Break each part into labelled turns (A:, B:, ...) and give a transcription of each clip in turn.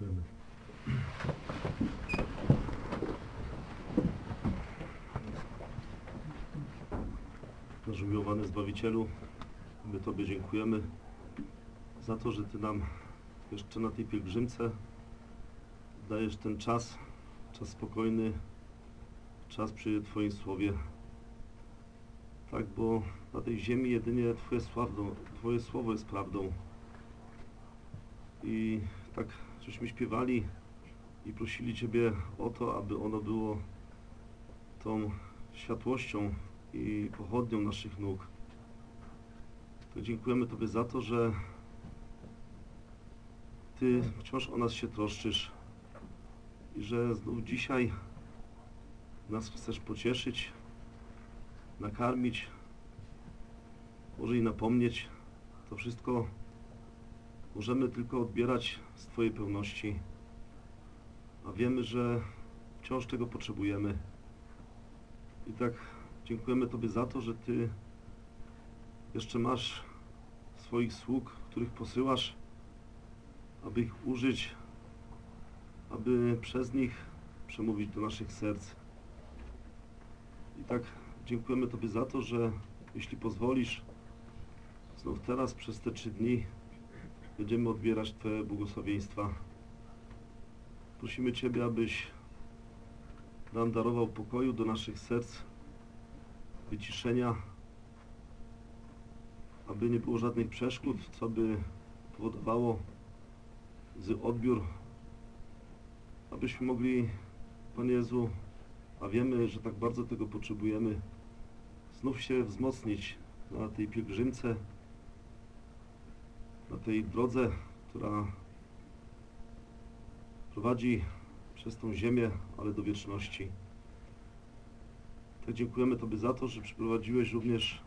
A: Dziękujemy. Nasz umiłowany Zbawicielu, my Tobie dziękujemy za to, że Ty nam jeszcze na tej pielgrzymce dajesz ten czas, czas spokojny, czas przy Twoim Słowie. Tak, bo na tej ziemi jedynie Twoje, sławdą, Twoje Słowo jest prawdą. I tak żeśmy śpiewali i prosili Ciebie o to, aby ono było tą światłością i pochodnią naszych nóg. To dziękujemy Tobie za to, że Ty wciąż o nas się troszczysz i że znów dzisiaj nas chcesz pocieszyć, nakarmić, może i napomnieć. To wszystko możemy tylko odbierać z Twojej pełności, a wiemy, że wciąż tego potrzebujemy. I tak dziękujemy Tobie za to, że Ty jeszcze masz swoich sług, których posyłasz, aby ich użyć, aby przez nich przemówić do naszych serc. I tak dziękujemy Tobie za to, że jeśli pozwolisz, znów teraz przez te trzy dni będziemy odbierać Twoje błogosławieństwa. Prosimy Ciebie, abyś nam darował pokoju do naszych serc, wyciszenia, aby nie było żadnych przeszkód, co by powodowało z odbiór, abyśmy mogli, Panie Jezu, a wiemy, że tak bardzo tego potrzebujemy, znów się wzmocnić na tej pielgrzymce, na tej drodze, która prowadzi przez tą ziemię, ale do wieczności. Tak dziękujemy Tobie za to, że przyprowadziłeś również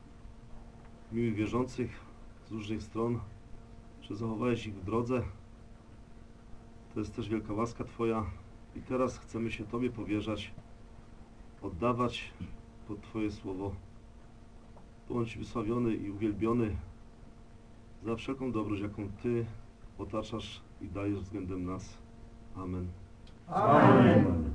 A: miłych wierzących z różnych stron, że zachowałeś ich w drodze. To jest też wielka łaska Twoja i teraz chcemy się Tobie powierzać, oddawać pod Twoje słowo. Bądź wysławiony i uwielbiony za wszelką dobroć, jaką Ty otaczasz i dajesz względem nas. Amen.
B: Amen.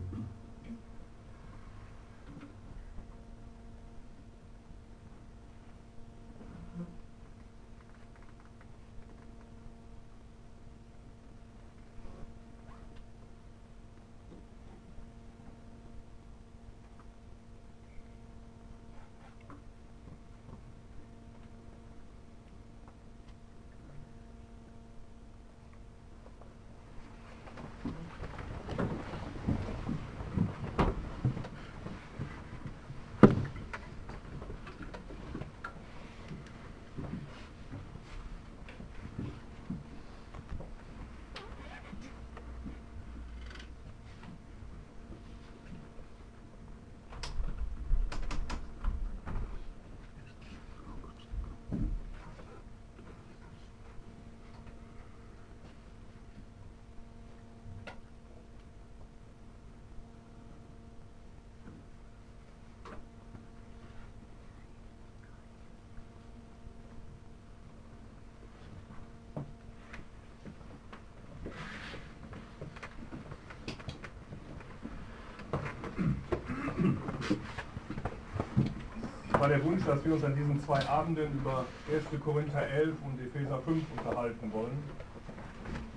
C: War der Wunsch, dass wir uns an diesen zwei Abenden über 1. Korinther 11 und Epheser 5 unterhalten wollen.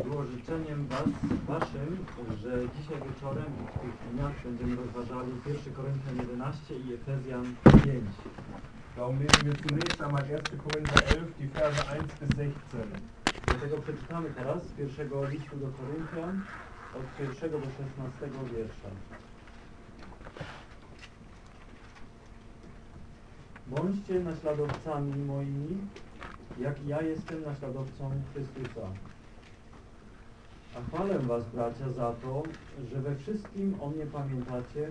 D: Było życzeniem was, waszym, że dzisiaj wieczorem i w tych dniach będziemy rozważali 1 Koryntian 11 i Efezjan 5.
C: Darum lesen wir zunächst einmal 1. Korinther 11, die Verse 1 bis 16.
D: Dlatego przeczytamy teraz z pierwszego listu do Koryntian od pierwszego do 16 wiersza. Bądźcie naśladowcami moimi, jak ja jestem naśladowcą Chrystusa. A chwalę was, bracia, za to, że we wszystkim o mnie pamiętacie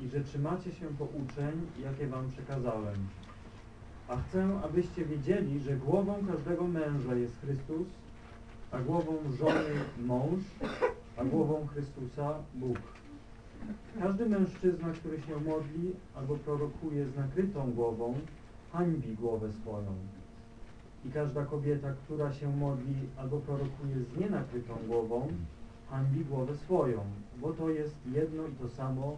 D: i że trzymacie się pouczeń, jakie wam przekazałem. A chcę, abyście wiedzieli, że głową każdego męża jest Chrystus, a głową żony mąż, a głową Chrystusa Bóg. Każdy mężczyzna, który się modli albo prorokuje z nakrytą głową, hańbi głowę swoją. I każda kobieta, która się modli albo prorokuje z nienakrytą głową, hańbi głowę swoją, bo to jest jedno i to samo,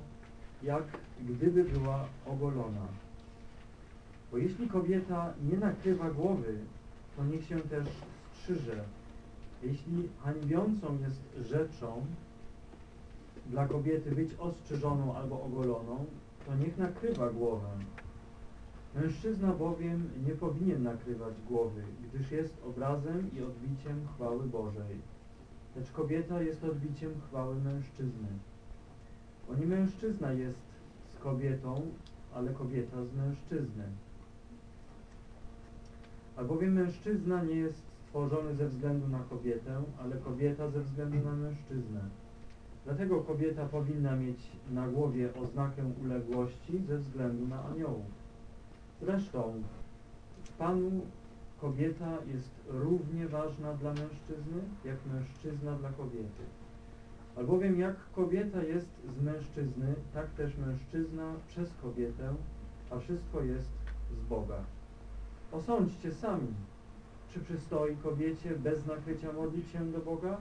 D: jak gdyby była ogolona. Bo jeśli kobieta nie nakrywa głowy, to niech się też strzyże. Jeśli hańbiącą jest rzeczą dla kobiety być ostrzyżoną albo ogoloną, to niech nakrywa głowę. Mężczyzna bowiem nie powinien nakrywać głowy, gdyż jest obrazem i odbiciem chwały Bożej. Lecz kobieta jest odbiciem chwały mężczyzny. Bo nie mężczyzna jest z kobietą, ale kobieta z mężczyzny. Albowiem mężczyzna nie jest stworzony ze względu na kobietę, ale kobieta ze względu na mężczyznę. Dlatego kobieta powinna mieć na głowie oznakę uległości ze względu na aniołów. Zresztą w Panu kobieta jest równie ważna dla mężczyzny, jak mężczyzna dla kobiety. Albowiem jak kobieta jest z mężczyzny, tak też mężczyzna przez kobietę, a wszystko jest z Boga. Osądźcie sami, czy przystoi kobiecie bez nakrycia modlić się do Boga?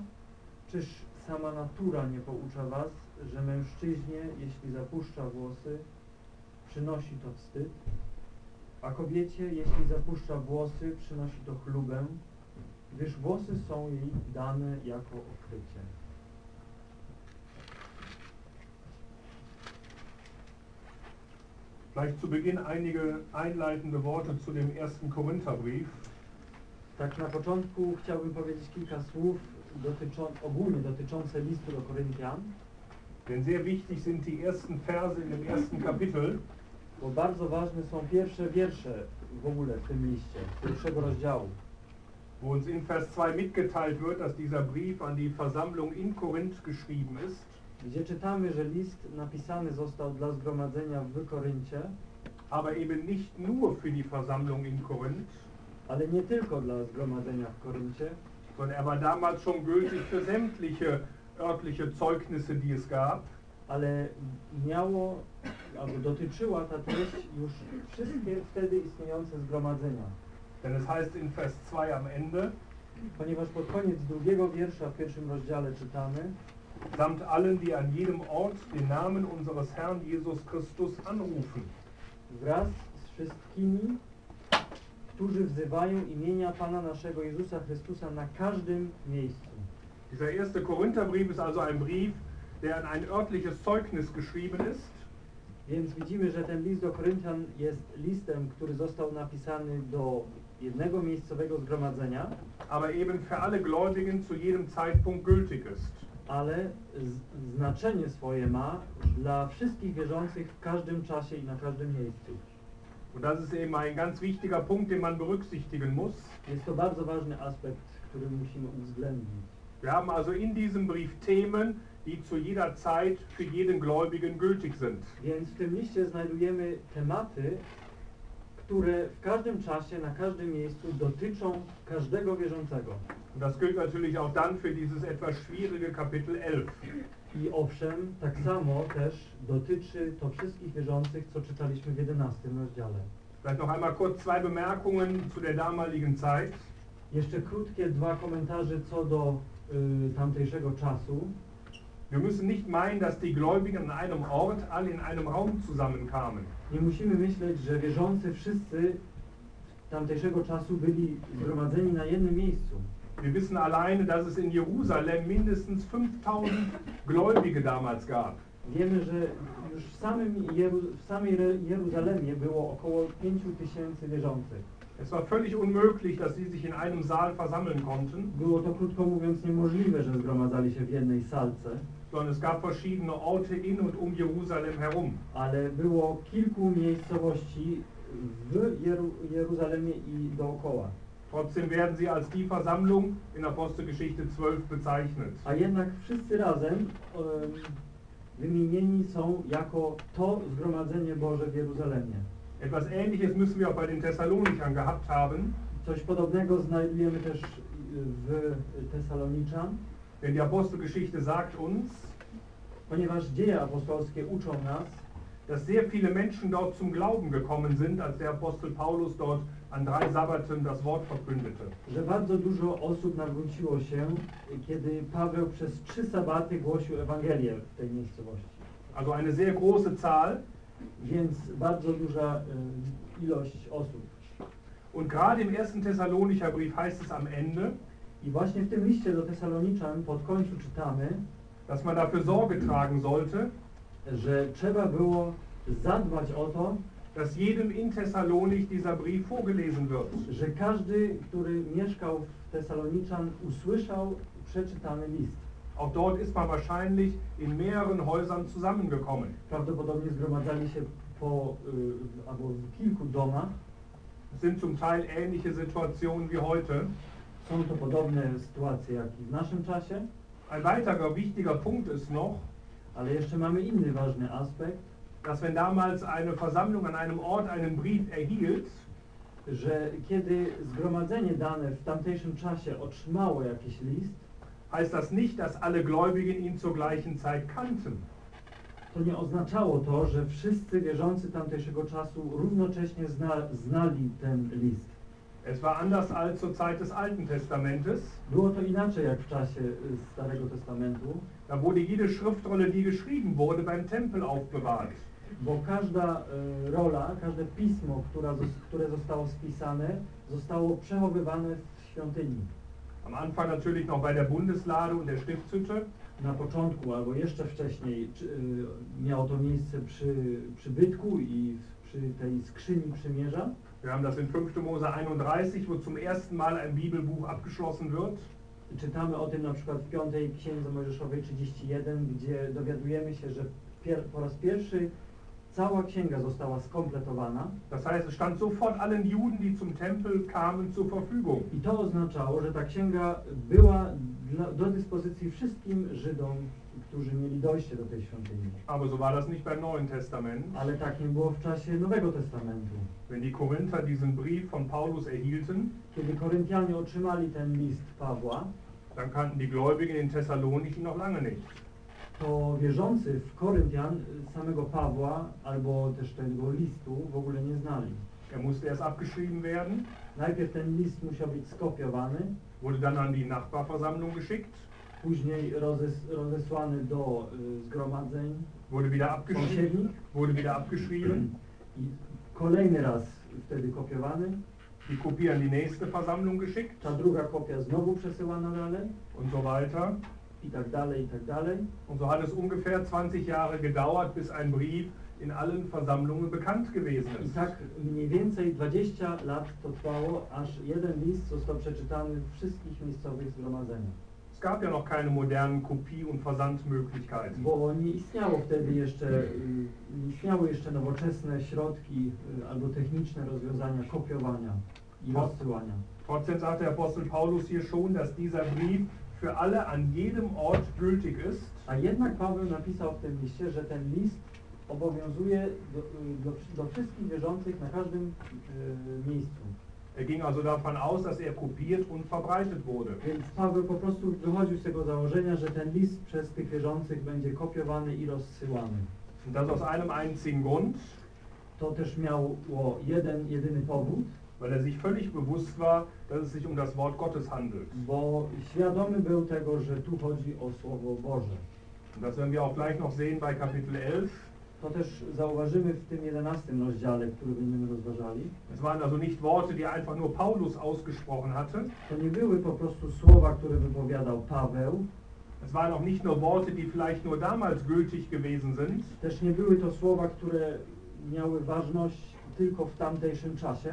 D: Czyż sama natura nie poucza was, że mężczyźnie, jeśli zapuszcza włosy, przynosi to wstyd, a kobiecie, jeśli zapuszcza włosy, przynosi to chlubę, gdyż włosy są jej dane jako okrycie.
C: Gleich zu Beginn einige einleitende Worte zu dem ersten Korintherbrief.
D: Tak na początku chciałbym powiedzieć kilka słów dotyczą, ogólnie dotyczące listu do Koryntian,
C: Denn sehr wichtig sind die ersten Verse in dem ersten Kapitel.
D: bo bardzo ważne są pierwsze wiersze w ogóle w tym liście, pierwszego rozdziału.
C: wo uns in Vers 2 mitgeteilt wird, dass dieser Brief an die Versammlung in Korinth geschrieben ist.
D: gdzie czytamy, że list napisany został dla zgromadzenia w Koryncie,
C: aber eben nicht nur für die Versammlung in Korinth,
D: ale nie tylko dla zgromadzenia w Koryncie,
C: sondern er war damals schon gültig für sämtliche örtliche Zeugnisse, die es gab.
D: ale miało, albo dotyczyła ta treść już wszystkie wtedy istniejące zgromadzenia.
C: Denn es heißt in Vers 2 am Ende,
D: Ponieważ pod koniec drugiego wiersza w pierwszym rozdziale czytamy,
C: samt allen, die an jedem Ort den Namen unseres Herrn Jesus Christus anrufen.
D: wraz z wszystkimi, którzy wzywają imienia Pana naszego Jezusa Chrystusa na każdym miejscu.
C: Dieser erste Korintherbrief ist also ein Brief, der an ein örtliches Zeugnis geschrieben ist.
D: Więc widzimy, że ten list do Koryntian jest listem, który został napisany do jednego miejscowego zgromadzenia,
C: aber eben für alle Gläubigen zu jedem Zeitpunkt gültig ist.
D: ale znaczenie swoje ma dla wszystkich wierzących w każdym czasie i na każdym miejscu.
C: Und das ist eben ein ganz wichtiger Punkt, den man berücksichtigen muss.
D: Jest to bardzo ważny aspekt, który musimy uwzględnić.
C: Wir haben also in diesem Brief Themen, die zu jeder Zeit für jeden Gläubigen gültig sind.
D: Więc w tym liście znajdujemy tematy, które w każdym czasie, na każdym miejscu dotyczą każdego wierzącego.
C: Und das gilt natürlich auch dann für dieses etwas schwierige Kapitel 11.
D: I owszem, tak samo też dotyczy to wszystkich wierzących, co czytaliśmy w 11 rozdziale.
C: Vielleicht noch einmal kurz zwei Bemerkungen zu der damaligen Zeit.
D: Jeszcze krótkie dwa komentarze co do y, tamtejszego czasu.
C: Wir müssen nicht meinen, dass die Gläubigen an einem Ort alle in einem Raum zusammenkamen.
D: Nie musimy myśleć, że wierzący wszyscy tamtejszego czasu byli zgromadzeni na jednym miejscu.
C: Wir wissen alleine, dass es in Jerusalem mindestens 5000 Gläubige damals gab.
D: Wiemy, że już w, samym Jeru, w samej Jeruzalemie było około 5 tysięcy wierzących.
C: Es war völlig unmöglich, dass sie sich in einem Saal versammeln konnten,
D: Było to krótko mówiąc niemożliwe, że zgromadzali się w jednej salce,
C: sondern es gab verschiedene Orte in und um Jerusalem herum.
D: ale było kilku miejscowości w Jeru, Jeruzalemie i dookoła.
C: Trotzdem werden sie als die Versammlung in Apostelgeschichte 12 bezeichnet.
D: A jednak wszyscy razem em, wymienieni są jako to zgromadzenie Boże w Jeruzalemie.
C: Etwas Ähnliches müssen wir auch bei den Thessalonichern gehabt haben,
D: Coś podobnego znajdujemy też y, w Tesaloniczan,
C: denn die Apostelgeschichte sagt uns,
D: ponieważ dzieje apostolskie uczą nas,
C: dass sehr viele Menschen dort zum Glauben gekommen sind, als der Apostel Paulus dort an drei Sabbaten das Wort verkündete.
D: że bardzo dużo osób nawróciło się, kiedy Paweł przez trzy sabaty głosił Ewangelię w tej miejscowości.
C: Also eine sehr große Zahl.
D: Więc bardzo duża y, ilość osób.
C: Und gerade im ersten Thessalonicher Brief heißt es am Ende,
D: I właśnie w tym liście do Tesaloniczan pod końcu czytamy,
C: dass man dafür Sorge tragen sollte,
D: że trzeba było zadbać o to,
C: dass jedem in Thessalonik dieser Brief vorgelesen wird.
D: że każdy, który mieszkał w Tesaloniczan, usłyszał przeczytany list.
C: Auch dort ist man wahrscheinlich in mehreren Häusern zusammengekommen.
D: Prawdopodobnie zgromadzali się po, y, albo w kilku domach.
C: Es sind zum Teil ähnliche Situationen wie heute.
D: Są to podobne sytuacje jak i w naszym czasie,
C: Ein weiterer wichtiger Punkt ist noch,
D: ale jeszcze mamy inny ważny aspekt,
C: dass wenn damals eine Versammlung an einem Ort einen Brief erhielt,
D: że kiedy zgromadzenie dane w tamtejszym czasie otrzymało jakiś list,
C: heißt das nicht, dass alle Gläubigen ihn zur gleichen Zeit kannten.
D: to nie oznaczało to, że wszyscy wierzący tamtejszego czasu równocześnie zna, znali ten list.
C: Es war anders als zur Zeit des Alten Testamentes.
D: Było to inaczej jak w czasie Starego Testamentu,
C: Da wurde jede Schriftrolle, die geschrieben wurde, beim Tempel aufbewahrt.
D: Bo każda y, rola, każde pismo, które zostało spisane, zostało przechowywane w świątyni.
C: Am Anfang natürlich noch bei der Bundeslade und der Stiftshütte.
D: Na początku albo jeszcze wcześniej y, miało to miejsce przy przybytku i przy tej skrzyni przymierza.
C: Wir haben das in 5. Mose 31, wo zum ersten Mal ein Bibelbuch abgeschlossen wird.
D: Czytamy o tym na przykład w 5 Księdze Mojżeszowej 31, gdzie dowiadujemy się, że po raz pierwszy cała księga została skompletowana.
C: Das heißt, es stand sofort allen Juden, die zum Tempel kamen, zur Verfügung.
D: I to oznaczało, że ta księga była dla, do dyspozycji wszystkim Żydom, którzy mieli dojście do tej świątyni.
C: Aber so war das nicht beim Neuen Testament.
D: Ale tak nie było w czasie Nowego Testamentu.
C: Wenn die Korinther diesen Brief von Paulus erhielten,
D: Kiedy Koryntianie otrzymali ten list Pawła,
C: dann kannten die Gläubigen in Thessaloniki noch lange nicht.
D: To wierzący w Koryntian samego Pawła albo też tego listu w ogóle nie znali.
C: Er musste erst abgeschrieben werden,
D: Najpierw ten list musiał być skopiowany,
C: wurde dann an die Nachbarversammlung geschickt,
D: później rozes rozesłany do y, zgromadzeń
C: wurde wieder abgeschrieben, wurde wieder abgeschrieben.
D: i kolejny raz wtedy kopiowany.
C: die Kopie an die nächste Versammlung geschickt
D: Ta druga kopia znowu przesyłana dalej
C: und so weiter.
D: I tak dalej, i tak dalej.
C: Und so hat es ungefähr 20 Jahre gedauert, bis ein Brief in allen Versammlungen bekannt gewesen
D: I
C: ist.
D: tak mniej więcej 20 lat to trwało, aż jeden list został przeczytany w wszystkich miejscowych zgromadzeniach.
C: Es gab ja noch keine modernen Kopie- und Versandmöglichkeiten.
D: Bo nie istniało wtedy jeszcze, nie istniały jeszcze nowoczesne środki albo techniczne rozwiązania kopiowania i rozsyłania.
C: Trotzdem sagt der Apostel Paulus hier schon, dass dieser Brief für alle an jedem Ort gültig ist.
D: A jednak Paweł napisał w tym liście, że ten list obowiązuje do, do, do wszystkich wierzących na każdym y, miejscu.
C: Er ging also davon aus, dass er kopiert und verbreitet wurde.
D: Więc Paweł po prostu wychodził z tego założenia, że ten list przez tych wierzących będzie kopiowany i rozsyłany.
C: Und das aus einem einzigen Grund,
D: To też miało jeden, jedyny powód,
C: weil er sich völlig bewusst war, dass es sich um das Wort Gottes handelt.
D: bo świadomy był tego, że tu chodzi o Słowo Boże.
C: Und das werden wir auch gleich noch sehen bei Kapitel 11.
D: To też zauważymy w tym jedenastym rozdziale, który będziemy rozważali.
C: Es waren also nicht Worte, die einfach nur Paulus ausgesprochen hatte.
D: To nie były po prostu słowa, które wypowiadał Paweł,
C: Es waren auch nicht nur Worte, die vielleicht nur damals gültig gewesen sind,
D: też nie były to słowa, które miały ważność tylko w tamtejszym czasie,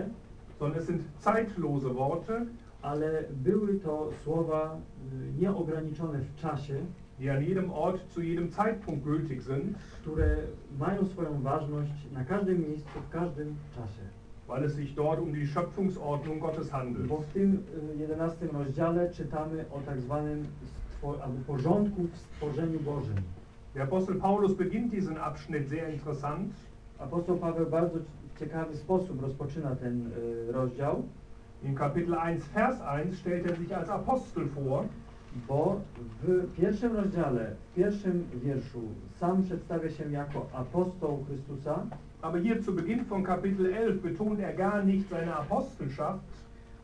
C: sondern es sind zeitlose Worte,
D: ale były to słowa y, nieograniczone w czasie,
C: die an jedem Ort zu jedem Zeitpunkt gültig sind,
D: które mają swoją ważność na każdym miejscu, w każdym czasie.
C: weil es sich dort um die Schöpfungsordnung Gottes handelt.
D: Bo w tym y, jedenastym rozdziale czytamy o tak zwanym albo porządku w stworzeniu Bożym.
C: Der Apostel Paulus beginnt diesen Abschnitt sehr interessant.
D: Apostoł Paweł bardzo ciekawy sposób rozpoczyna ten y, rozdział,
C: In Kapitel 1, Vers 1 stellt er sich als Apostel vor.
D: bo w pierwszym rozdziale, w pierwszym wierszu sam przedstawia się jako apostoł Chrystusa,
C: Aber hier zu Beginn von Kapitel 11 betont er gar nicht seine Apostelschaft,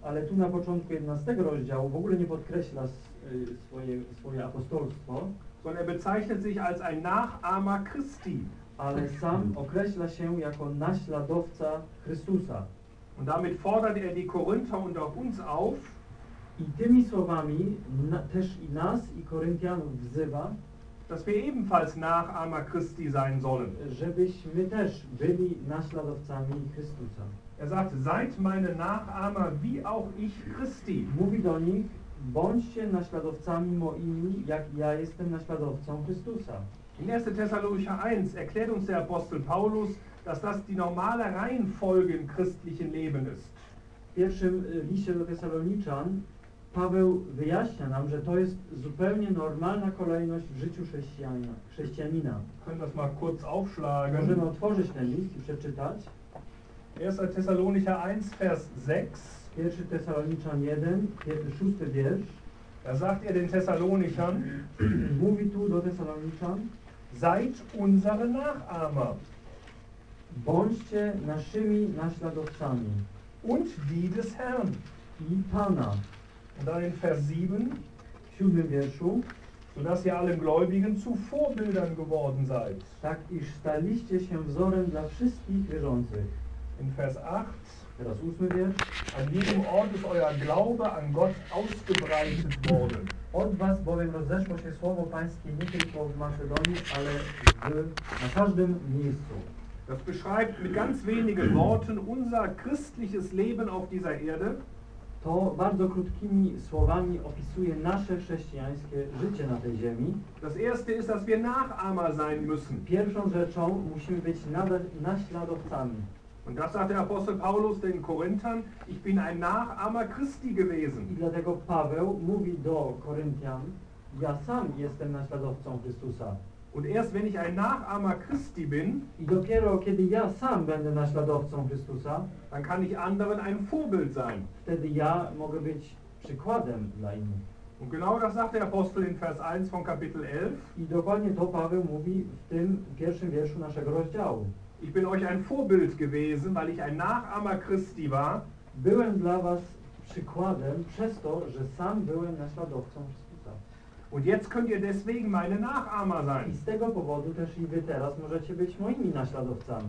D: ale tu na początku 11 rozdziału w ogóle nie podkreśla y, swoje, swoje apostolstwo,
C: sondern er bezeichnet sich als ein Nachahmer Christi.
D: Ale sam określa się jako naśladowca Chrystusa.
C: Und damit fordert er die Korinther und auch uns auf,
D: I tymi słowami na, też i nas, i Koryntianów wzywa,
C: dass wir ebenfalls Nachahmer Christi sein sollen.
D: żebyśmy też byli naśladowcami Chrystusa.
C: Er sagt, seid meine Nachahmer wie auch ich Christi.
D: Mówi do nich, bądźcie naśladowcami moimi, jak ja jestem naśladowcą Chrystusa.
C: In 1. Thessalonicher 1 erklärt uns der Apostel Paulus, dass das die normale Reihenfolge im christlichen Leben ist.
D: W pierwszym liście do Tesaloniczan Paweł wyjaśnia nam, że to jest zupełnie normalna kolejność w życiu chrześcijanina. chrześcijanina.
C: Wir können das mal kurz
D: Możemy otworzyć ten list i przeczytać.
C: 1. Thessalonicher 1, Vers 6.
D: Pierwszy Tesaloniczan 1, pier- szósty wiersz.
C: Da sagt er den Thessalonichern,
D: Mówi tu do Tesaloniczan,
C: seid unsere Nachahmer
D: bądźcie naszymi naśladowcami
C: und die des Herrn.
D: i Pana.
C: Und dann in Vers 7,
D: W siódmym wierszu,
C: sodass ihr allen Gläubigen zu Vorbildern geworden seid.
D: tak iż staliście się wzorem dla wszystkich wierzących.
C: In Vers 8,
D: Teraz ósmy wiersz.
C: an jedem Ort ist euer Glaube an Gott ausgebreitet worden.
D: Od was bowiem rozeszło się słowo pańskie nie tylko w Macedonii, ale w, na każdym miejscu.
C: Das beschreibt mit ganz wenigen Worten unser christliches Leben auf dieser Erde.
D: To bardzo krótkimi słowami opisuje nasze chrześcijańskie życie na tej ziemi.
C: Das erste ist, dass wir Nachahmer sein müssen.
D: Pierwszą rzeczą musimy być naśladowcami.
C: Und das sagt der Apostel Paulus den Korinthern, ich bin ein Nachahmer Christi
D: I
C: gewesen.
D: dlatego Paweł mówi do Koryntian, ja sam jestem naśladowcą Chrystusa.
C: Und erst wenn ich ein Nachahmer Christi bin,
D: I dopiero kiedy ja sam będę naśladowcą Chrystusa,
C: dann kann ich anderen ein Vorbild sein.
D: wtedy ja mogę być przykładem dla innych.
C: Und genau das sagt der Apostel in Vers 1 von Kapitel 11.
D: I dokładnie to Paweł mówi w tym pierwszym wierszu naszego rozdziału.
C: Ich bin euch ein Vorbild gewesen, weil ich ein Nachahmer Christi war.
D: Byłem dla was przykładem przez to, że sam byłem naśladowcą Chrystusa.
C: Und jetzt könnt ihr deswegen meine Nachahmer
D: I
C: sein.
D: z tego powodu też i wy teraz możecie być moimi naśladowcami.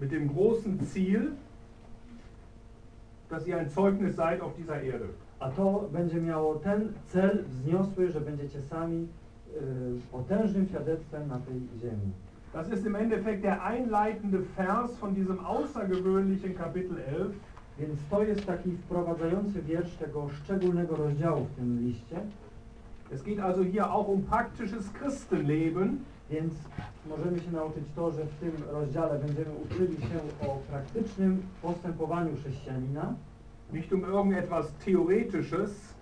C: Mit dem großen Ziel, dass ihr ein Zeugnis seid auf dieser Erde.
D: A to będzie miało ten cel wzniosły, że będziecie sami y, potężnym świadectwem na tej ziemi.
C: Das ist im Endeffekt der einleitende Vers von diesem außergewöhnlichen Kapitel 11.
D: Więc to jest taki wprowadzający wiersz tego szczególnego rozdziału w tym liście.
C: Es geht also hier auch um praktisches Christenleben.
D: Więc możemy się nauczyć to, że w tym rozdziale będziemy uczyli się o praktycznym postępowaniu chrześcijanina,
C: Nicht um irgendetwas Theoretisches,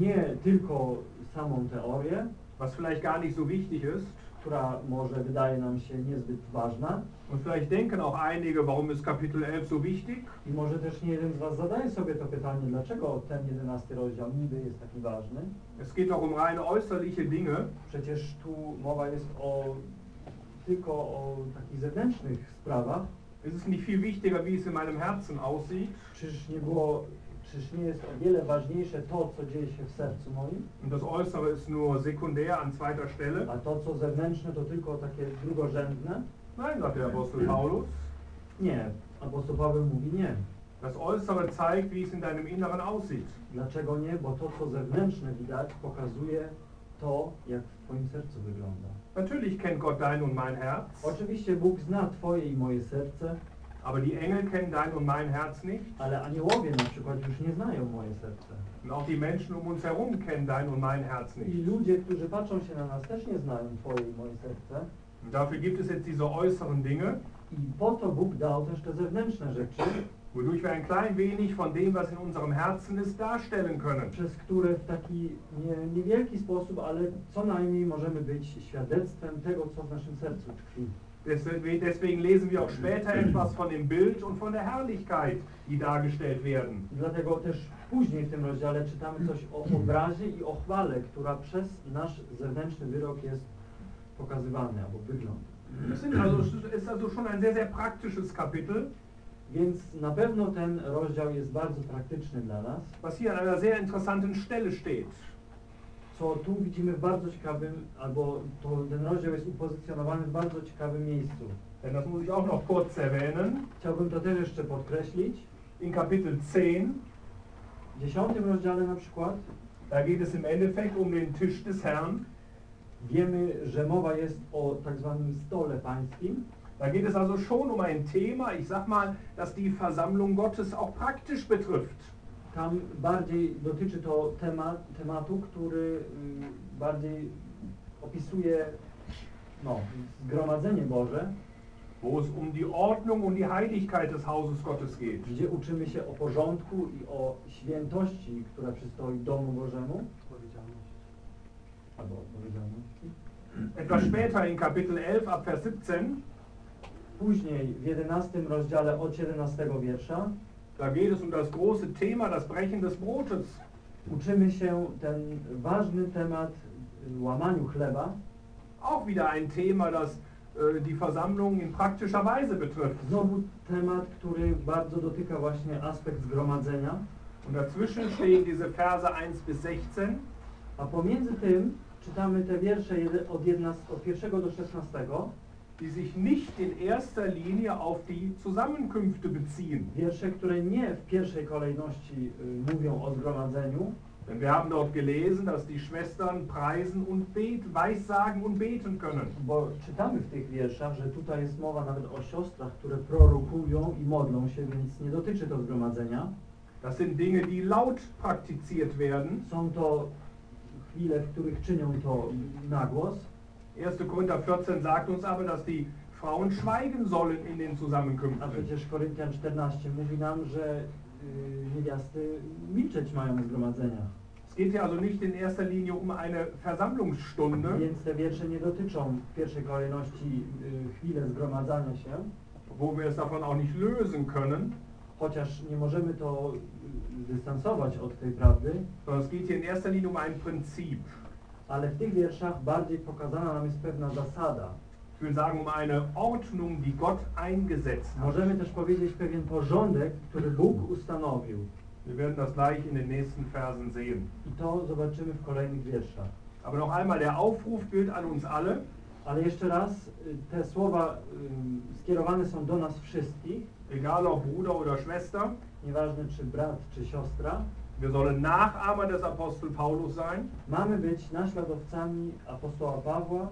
D: nie tylko samą teorię,
C: was vielleicht gar nicht so wichtig ist.
D: Która może wydaje nam się niezbyt ważna
C: Und vielleicht denken auch einige, warum ist Kapitel 11 so wichtig?
D: i może też nie jeden z Was zadaje sobie to pytanie, dlaczego ten jedenasty rozdział niby jest taki ważny.
C: Es geht auch um reine äußerliche Dinge.
D: Przecież tu mowa jest o tylko o takich zewnętrznych sprawach.
C: Es ist nicht viel wichtiger, wie es in meinem Herzen aussieht.
D: Czyż nie było, czyż nie jest o wiele ważniejsze to, co dzieje się w sercu moim,
C: Und das Äußere ist nur sekundär an zweiter Stelle.
D: a to, co zewnętrzne, to tylko takie drugorzędne?
C: Nein, sagt der Apostel Paulus.
D: Nie. Apostoł Paweł mówi nie.
C: Das Äußere zeigt, wie es in deinem Inneren aussieht.
D: Dlaczego nie? Bo to, co zewnętrzne widać, pokazuje to, jak w Twoim sercu wygląda.
C: Natürlich kennt Gott dein und mein Herz,
D: Oczywiście Bóg zna Twoje i moje serce,
C: aber die Engel kennen dein und mein Herz nicht.
D: ale aniołowie na przykład już nie znają moje serce.
C: Und auch die Menschen um uns herum kennen dein und mein Herz
D: I
C: nicht.
D: ludzie, którzy patrzą się na nas, też nie znają Twoje i moje serce.
C: Und dafür gibt es jetzt diese äußeren Dinge,
D: I po to Bóg dał też te zewnętrzne rzeczy,
C: wodurch wir ein klein wenig von dem, was in unserem Herzen ist, darstellen können.
D: przez które w taki nie, niewielki sposób, ale co najmniej możemy być świadectwem tego, co w naszym sercu tkwi.
C: Deswegen lesen wir auch später etwas von dem Bild und von der Herrlichkeit, die dargestellt werden.
D: Dlatego też później w tym rozdziale czytamy coś o obrazie i o chwale, która przez nasz zewnętrzny wyrok jest pokazywany albo wygląd.
C: Also, ist also schon ein sehr, sehr praktisches Kapitel,
D: Więc na pewno ten rozdział jest bardzo praktyczny dla nas,
C: was hier an einer sehr interessanten Stelle steht.
D: Co tu widzimy w bardzo ciekawym, albo to, ten rozdział jest upozycjonowany w bardzo ciekawym miejscu.
C: Denn das muss ich auch noch kurz erwähnen.
D: Chciałbym to też jeszcze podkreślić.
C: In Kapitel 10,
D: W dziesiątym rozdziale na przykład
C: da geht es im Endeffekt um den Tisch des Herrn.
D: wiemy, że mowa jest o tak zwanym stole pańskim.
C: Da geht es also schon um ein Thema, ich sag mal, das die Versammlung Gottes auch praktisch betrifft.
D: Tam bardziej dotyczy to temat, tematu, który y, bardziej opisuje no, zgromadzenie Boże,
C: wo es um die Ordnung und die Heiligkeit des Hauses Gottes geht.
D: gdzie uczymy się o porządku i o świętości, która przystoi domu Bożemu. Albo odpowiedzialności.
C: Etwas später in Kapitel 11 ab Vers 17,
D: Później w 11 rozdziale od 17 wiersza
C: da geht es um das große Thema, das Brechen des Brotes.
D: uczymy się ten ważny temat łamaniu chleba.
C: Auch wieder ein Thema, das äh, die Versammlung in praktischer Weise betrifft.
D: Znowu temat, który bardzo dotyka właśnie aspekt zgromadzenia.
C: Und dazwischen stehen diese Verse 1 bis 16.
D: A pomiędzy tym czytamy te wiersze od, 11, od 1 do 16,
C: die sich nicht in erster Linie auf die Zusammenkünfte beziehen.
D: wiersze, które nie w pierwszej kolejności mówią o zgromadzeniu,
C: Denn wir haben dort gelesen, dass die Schwestern preisen und beten, weissagen und beten können.
D: Bo czytamy w tych wierszach, że tutaj jest mowa nawet o siostrach, które prorokują i modlą się, więc nie dotyczy to zgromadzenia.
C: Das sind Dinge, die laut praktiziert werden.
D: Są to chwile, w których czynią to na głos.
C: 1. Korinther 14 sagt uns aber, dass die Frauen schweigen sollen in den
D: A
C: Zusammenkünften.
D: przecież Koryntian 14 mówi nam, że niewiasty milczeć mają w zgromadzeniach.
C: Es geht hier also nicht in erster Linie um eine Versammlungsstunde,
D: Więc te wiersze nie dotyczą w pierwszej kolejności chwile zgromadzania się,
C: wo wir es davon auch nicht lösen können,
D: chociaż nie możemy to dystansować od tej prawdy,
C: sondern es geht hier in erster Linie um ein Prinzip.
D: Ale w tych wierszach bardziej pokazana nam jest pewna zasada.
C: Ich will sagen, um eine Ordnung, die Gott eingesetzt hat.
D: Możemy też powiedzieć pewien porządek, który Bóg ustanowił.
C: Wir werden das gleich in den nächsten Versen sehen.
D: I to zobaczymy w kolejnych wierszach.
C: Aber noch einmal, der Aufruf gilt an uns alle.
D: Ale jeszcze raz, y, te słowa y, skierowane są do nas wszystkich,
C: egal ob Bruder oder Schwester.
D: nieważne czy brat, czy siostra.
C: Wir sollen Nachahmer des Apostel Paulus sein,
D: Mamy być naśladowcami apostoła Pawła,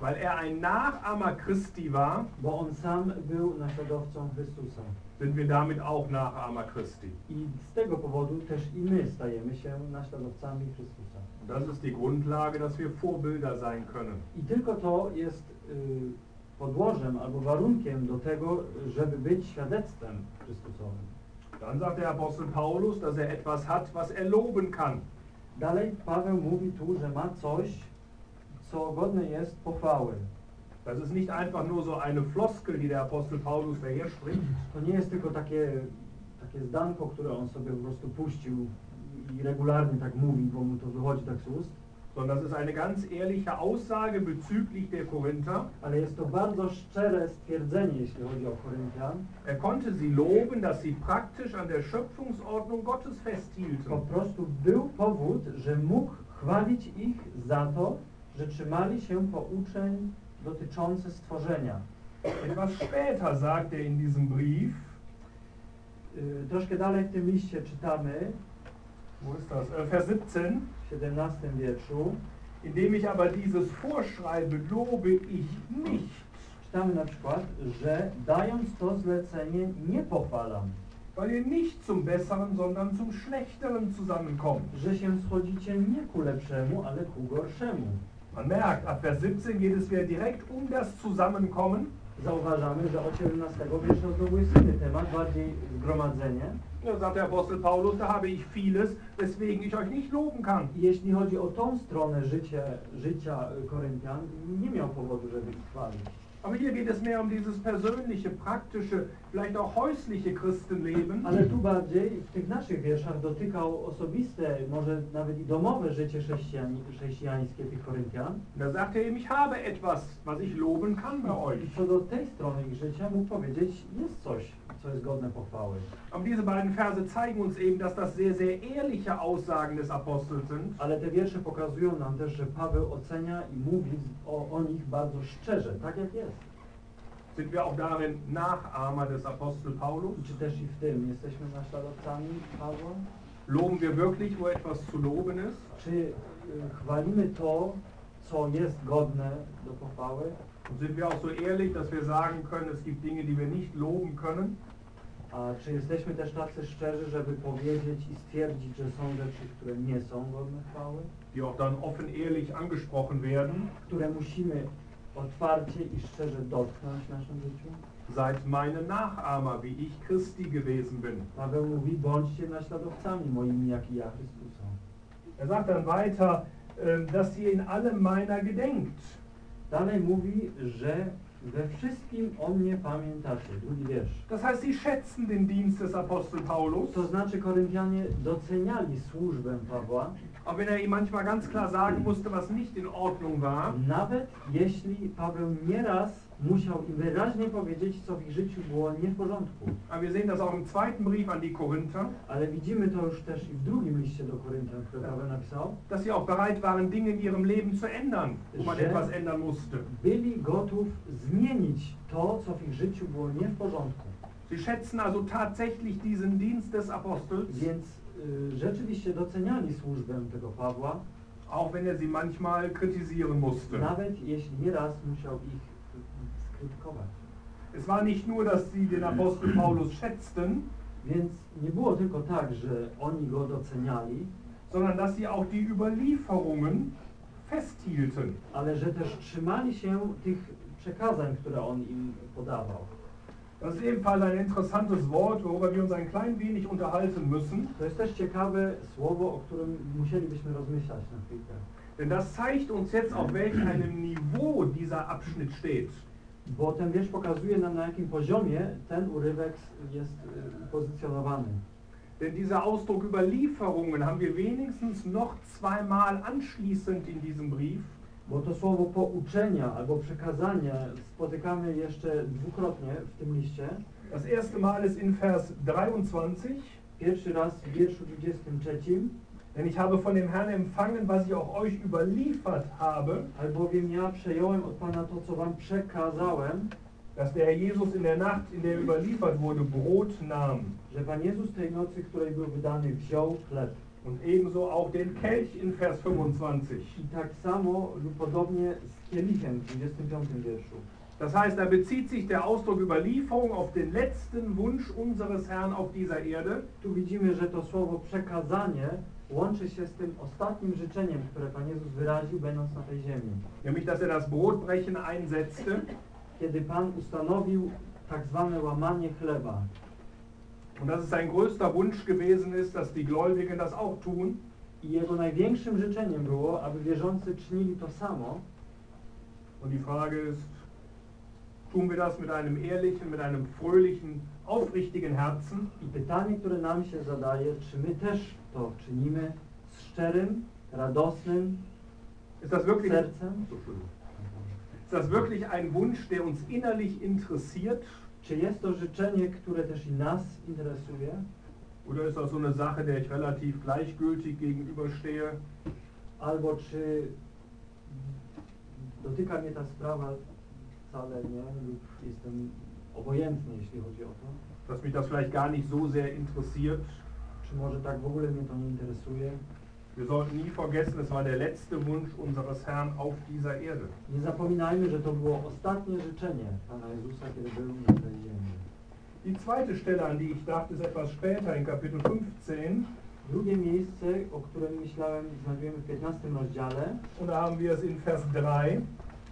C: weil er ein Nachahmer Christi war,
D: bo on sam był naśladowcą Chrystusa.
C: sind wir damit auch Nachahmer Christi.
D: I z tego powodu też i my stajemy się naśladowcami Chrystusa.
C: Das ist die Grundlage, dass wir Vorbilder sein können.
D: I tylko to jest y, podłożem albo warunkiem do tego, żeby być świadectwem Chrystusowym.
C: Dann sagt der Apostel Paulus, dass er etwas hat, was er loben kann.
D: Dalej Paweł mówi tu, że ma coś, co godne jest pochwały.
C: Das ist nicht einfach nur so eine Floskel, die der Apostel Paulus daher spricht,
D: To nie jest tylko takie, takie zdanko, które on sobie po prostu puścił i regularnie tak mówi, bo mu to wychodzi tak z ust,
C: sondern das ist eine ganz ehrliche Aussage bezüglich der Korinther.
D: ale jest to bardzo szczere stwierdzenie, jeśli chodzi o Koryntian.
C: Er konnte sie loben, dass sie praktisch an der Schöpfungsordnung Gottes
D: Po
C: festhielten.
D: prostu był powód, że mógł chwalić ich za to, że trzymali się pouczeń dotyczących stworzenia.
C: Etwas später sagt er in diesem Brief,
D: Troszkę dalej w tym liście czytamy,
C: wo ist das? Äh, Vers 17,
D: w 17 wierszu,
C: indem ich aber dieses vorschreibe, lobe ich nicht,
D: czytamy na przykład, że dając to zlecenie nie pochwalam,
C: weil ihr nicht zum Besseren, sondern zum Schlechteren zusammenkommt.
D: że się schodzicie nie ku lepszemu, ale ku gorszemu.
C: Man merkt, ab Vers 17 geht es wieder direkt um das Zusammenkommen.
D: Zauważamy, że od 17 wiersza znowu jest inny temat, bardziej zgromadzenie.
C: Da sagt der Apostel Paulus, da habe ich vieles, weswegen ich euch nicht loben kann.
D: Jeśli chodzi o tą stronę życia y, Koryntian, nie miał powodu, żeby ich chwalić.
C: Aber hier geht es mehr um dieses persönliche, praktische, vielleicht auch häusliche Christenleben.
D: Ale tu bardziej w tych naszych wierszach dotykał osobiste, może nawet i domowe życie chrześcijan, chrześcijańskie tych Koryntian.
C: Da sagt er ihm, ich habe etwas, was ich loben kann bei
D: I
C: euch.
D: co do tej strony ich życia mógł powiedzieć, jest coś, co jest godne pochwały.
C: Aber diese beiden Verse zeigen uns eben, dass das sehr, sehr ehrliche Aussagen des Apostels sind.
D: Ale te wiersze pokazują nam też, że Paweł ocenia i mówi o, o nich bardzo szczerze, tak jak jest.
C: Sind wir auch darin Nachahmer des Apostel Paulus?
D: I czy też i w tym jesteśmy naśladowcami Pawła?
C: Loben wir wirklich, wo etwas zu loben ist?
D: Czy y, chwalimy to, co jest godne do pochwały?
C: Und sind wir auch so ehrlich, dass wir sagen können, es gibt Dinge, die wir nicht loben können?
D: A czy jesteśmy też tacy szczerzy, żeby powiedzieć i stwierdzić, że są rzeczy, które nie są godne chwały?
C: die auch dann offen ehrlich angesprochen werden.
D: Które musimy otwarcie i szczerze dotknąć w naszym życiu?
C: Seid meine Nachahmer, wie ich Christi gewesen bin.
D: Paweł mówi, bądźcie naśladowcami moimi, jak i ja Chrystusa.
C: Er sagt dann weiter, ähm, dass ihr in allem meiner gedenkt.
D: Dalej mówi, że we wszystkim o mnie pamiętacie. Drugi wiersz.
C: Das heißt, sie schätzen den Dienst des Apostel Paulus,
D: To znaczy Koryntianie doceniali służbę Pawła,
C: auch wenn er ihm manchmal ganz klar sagen musste, was nicht in Ordnung war.
D: nawet jeśli Paweł nieraz musiał im wyraźnie powiedzieć, co w ich życiu było nie w porządku.
C: Aber wir sehen das auch im zweiten Brief an die Korinther,
D: Ale widzimy to już też i w drugim liście do Koryntian, który Paweł napisał.
C: dass sie auch bereit waren, Dinge in ihrem Leben zu ändern, wo man etwas ändern musste.
D: Byli gotów zmienić to, co w ich życiu było nie w porządku.
C: Sie schätzen also tatsächlich diesen Dienst des Apostels.
D: Więc rzeczywiście doceniali służbę tego Pawła,
C: auch wenn er sie manchmal kritisieren musste.
D: nawet jeśli nieraz musiał ich y, skrytykować.
C: Es war nicht nur, dass sie den Apostel Paulus schätzten,
D: Więc nie było tylko tak, że oni go doceniali,
C: sondern dass sie auch die Überlieferungen festhielten.
D: ale że też trzymali się tych przekazań, które on im podawał.
C: Das ist ebenfalls ein interessantes Wort, worüber wir uns ein klein wenig unterhalten müssen,
D: To jest też ciekawe słowo, o którym musielibyśmy rozmyślać na chwilkę.
C: denn das zeigt uns jetzt, auf welch einem Niveau dieser Abschnitt steht.
D: Bo ten wiersz pokazuje nam, na jakim poziomie ten urywek jest pozycjonowany.
C: Denn dieser Ausdruck Überlieferungen haben wir wenigstens noch zweimal anschließend in diesem Brief.
D: Bo to słowo pouczenia albo przekazania spotykamy jeszcze dwukrotnie w tym liście.
C: Das erste Mal ist in Vers 23.
D: Pierwszy raz w wierszu 23.
C: Denn ich habe von dem Herrn empfangen, was ich auch euch überliefert habe,
D: Albowiem ja przejąłem od Pana to, co Wam przekazałem,
C: dass der Herr Jesus in der Nacht, in der er überliefert wurde, Brot nahm
D: że Pan Jezus tej nocy, której był wydany, wziął chleb.
C: Und ebenso auch den Kelch in Vers 25.
D: I tak samo lub podobnie z kielichem w 25 wierszu.
C: Das heißt, da bezieht sich der Ausdruck Überlieferung auf den letzten Wunsch unseres Herrn auf dieser Erde.
D: Tu widzimy, że to słowo przekazanie łączy się z tym ostatnim życzeniem, które Pan Jezus wyraził, będąc na tej ziemi.
C: Nämlich, dass er das Brotbrechen einsetzte
D: Kiedy Pan ustanowił tak zwane łamanie chleba.
C: Und dass es sein größter Wunsch gewesen ist, dass die Gläubigen das auch tun.
D: Jego największym życzeniem było, aby wierzący czynili to samo.
C: Und die Frage ist, tun wir das mit einem ehrlichen, mit einem fröhlichen, aufrichtigen Herzen?
D: I pytanie, które nam się zadaje, czy my też to czynimy z szczerym, radosnym
C: Ist das wirklich,
D: sercem?
C: ist das wirklich ein Wunsch, der uns innerlich interessiert?
D: Czy jest to życzenie, które też i nas interesuje?
C: Oder ist das so eine Sache, der ich relativ gleichgültig gegenüberstehe?
D: Albo czy dotyka mnie ta sprawa wcale nie lub jestem obojętny, jeśli chodzi o to?
C: Dass mich das vielleicht gar nicht so sehr interessiert?
D: Czy może tak w ogóle mnie to nie interesuje?
C: Wir sollten nie vergessen, es war der letzte Wunsch unseres Herrn auf dieser Erde.
D: Nie zapominajmy, że to było ostatnie życzenie Pana Jezusa, kiedy był na tej ziemi.
C: Die zweite Stelle, an die ich dachte, ist etwas später in Kapitel 15.
D: Drugie miejsce, o którym myślałem, znajdujemy w 15 rozdziale.
C: Und da haben wir es in Vers 3.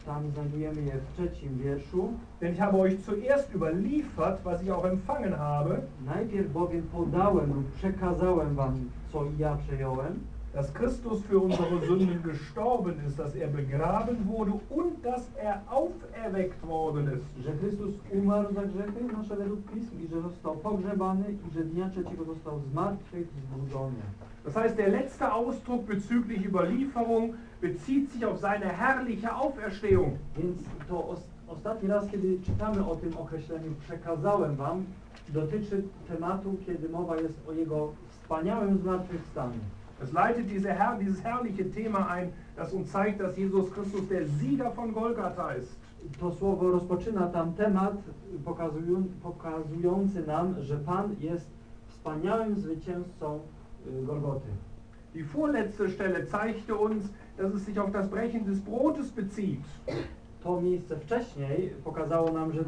D: Tam znajdujemy je w trzecim wierszu.
C: Denn ich habe euch zuerst überliefert, was ich auch empfangen habe,
D: Najpierw bowiem podałem lub przekazałem wam, co ja przejąłem,
C: dass Christus für unsere Sünden gestorben ist, dass er begraben wurde und dass er auferweckt worden ist.
D: że Chrystus umarł za grzechy nasze według Pism i że został pogrzebany i że dnia trzeciego został zmartwychwzbudzony.
C: Das heißt, der letzte Ausdruck bezüglich Überlieferung bezieht sich auf seine herrliche Auferstehung.
D: Więc to os ostatni raz, kiedy czytamy o tym określeniu przekazałem wam, dotyczy tematu, kiedy mowa jest o jego wspaniałym zmartwychwstaniu.
C: Es leitet diese dieses herrliche Thema ein, das uns zeigt, dass Jesus Christus der Sieger von Golgatha ist.
D: To słowo rozpoczyna tam temat pokazują, pokazujący nam, że Pan jest wspaniałym zwycięzcą Golgoty.
C: Die vorletzte Stelle zeigte uns, dass es sich auf das Brechen des Brotes bezieht.
D: To miejsce wcześniej pokazało nam, że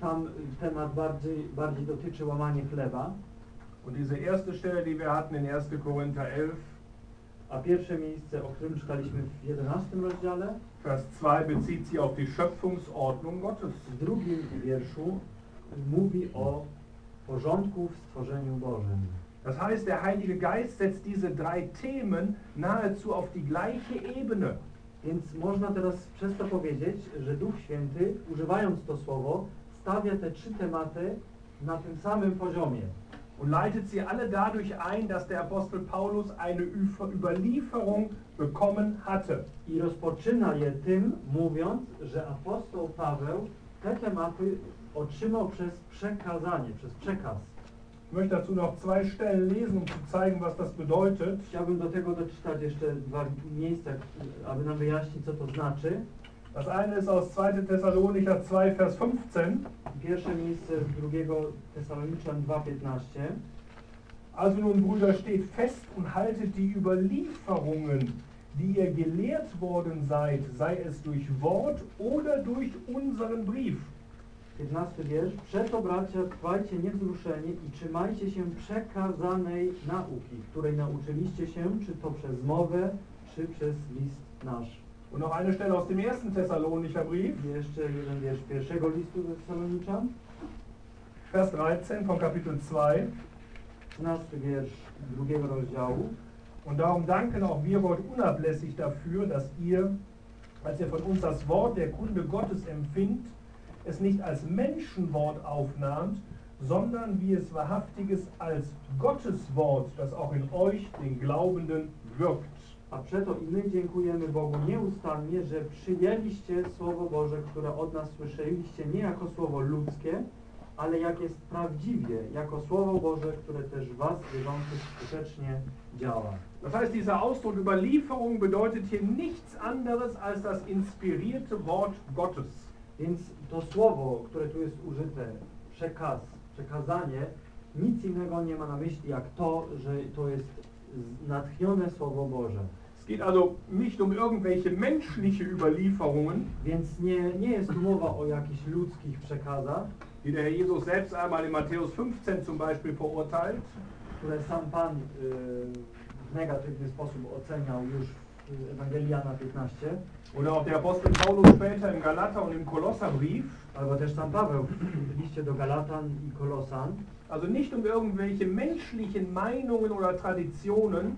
D: tam temat bardziej, bardziej dotyczy łamania chleba,
C: Und diese erste Stelle, die wir hatten in 1. Korinther 11,
D: a pierwsze miejsce, o którym czytaliśmy w 11 rozdziale,
C: Vers 2 bezieht sich auf die Schöpfungsordnung Gottes.
D: w drugim wierszu mówi o porządku w stworzeniu Bożym.
C: Das heißt, der Heilige Geist setzt diese drei Themen nahezu auf die gleiche Ebene.
D: Więc można teraz przez to powiedzieć, że Duch Święty, używając to słowo, stawia te trzy tematy na tym samym poziomie.
C: Und leitet sie alle dadurch ein, dass der Apostel Paulus eine Überlieferung bekommen hatte.
D: I rozpoczyna je tym, mówiąc, że apostoł Paweł te tematy otrzymał przez przekazanie, przez przekaz.
C: Ich möchte dazu noch zwei Stellen lesen, um zu zeigen, was das bedeutet.
D: Chciałbym do tego doczytać jeszcze dwa miejsca, aby nam wyjaśnić, co to znaczy.
C: Das eine ist aus 2. Thessalonicher 2, Vers 15.
D: Pierwsze miejsce z drugiego Tesaloniczan 2,15.
C: Also nun, Brüder, steht fest und haltet die Überlieferungen, die ihr gelehrt worden seid, sei es durch Wort oder durch unseren Brief.
D: 15 wiersz. Przeto bracia trwajcie niewzruszeni i trzymajcie się przekazanej nauki, której nauczyliście się, czy to przez mowę, czy przez list nasz.
C: Und noch eine Stelle aus dem ersten Thessalonicher Brief,
D: I jeszcze jeden wiersz pierwszego listu do Saloniczan,
C: Vers 13 von Kapitel 2.
D: 13 wiersz drugiego rozdziału.
C: Und darum danken auch wir Gott unablässig dafür, dass ihr, als ihr von uns das Wort der Kunde Gottes empfingt, es nicht als Menschenwort aufnahmt, sondern wie es wahrhaftiges als Gottes Wort, das auch in euch, den Glaubenden, wirkt.
D: A przeto i my dziękujemy Bogu nieustannie, że przyjęliście Słowo Boże, które od nas słyszeliście nie jako Słowo ludzkie, ale jak jest prawdziwie, jako Słowo Boże, które też was wierzących skutecznie działa.
C: Das heißt, dieser Ausdruck Überlieferung bedeutet hier nichts anderes als das inspirierte Wort Gottes.
D: Więc to słowo, które tu jest użyte, przekaz, przekazanie, nic innego nie ma na myśli jak to, że to jest natchnione Słowo Boże.
C: Es geht also nicht um irgendwelche menschliche Überlieferungen,
D: Więc nie, nie jest mowa o jakichś ludzkich przekazach,
C: die der Herr Jesus selbst einmal in Matthäus 15 zum Beispiel verurteilt,
D: które sam Pan y, w negatywny sposób oceniał już w Ewangelii Jana 15,
C: oder auch der Apostel Paulus später im Galater und im Kolosserbrief.
D: albo też sam Paweł w liście do Galatan i Kolosan.
C: Also nicht um irgendwelche menschlichen Meinungen oder Traditionen,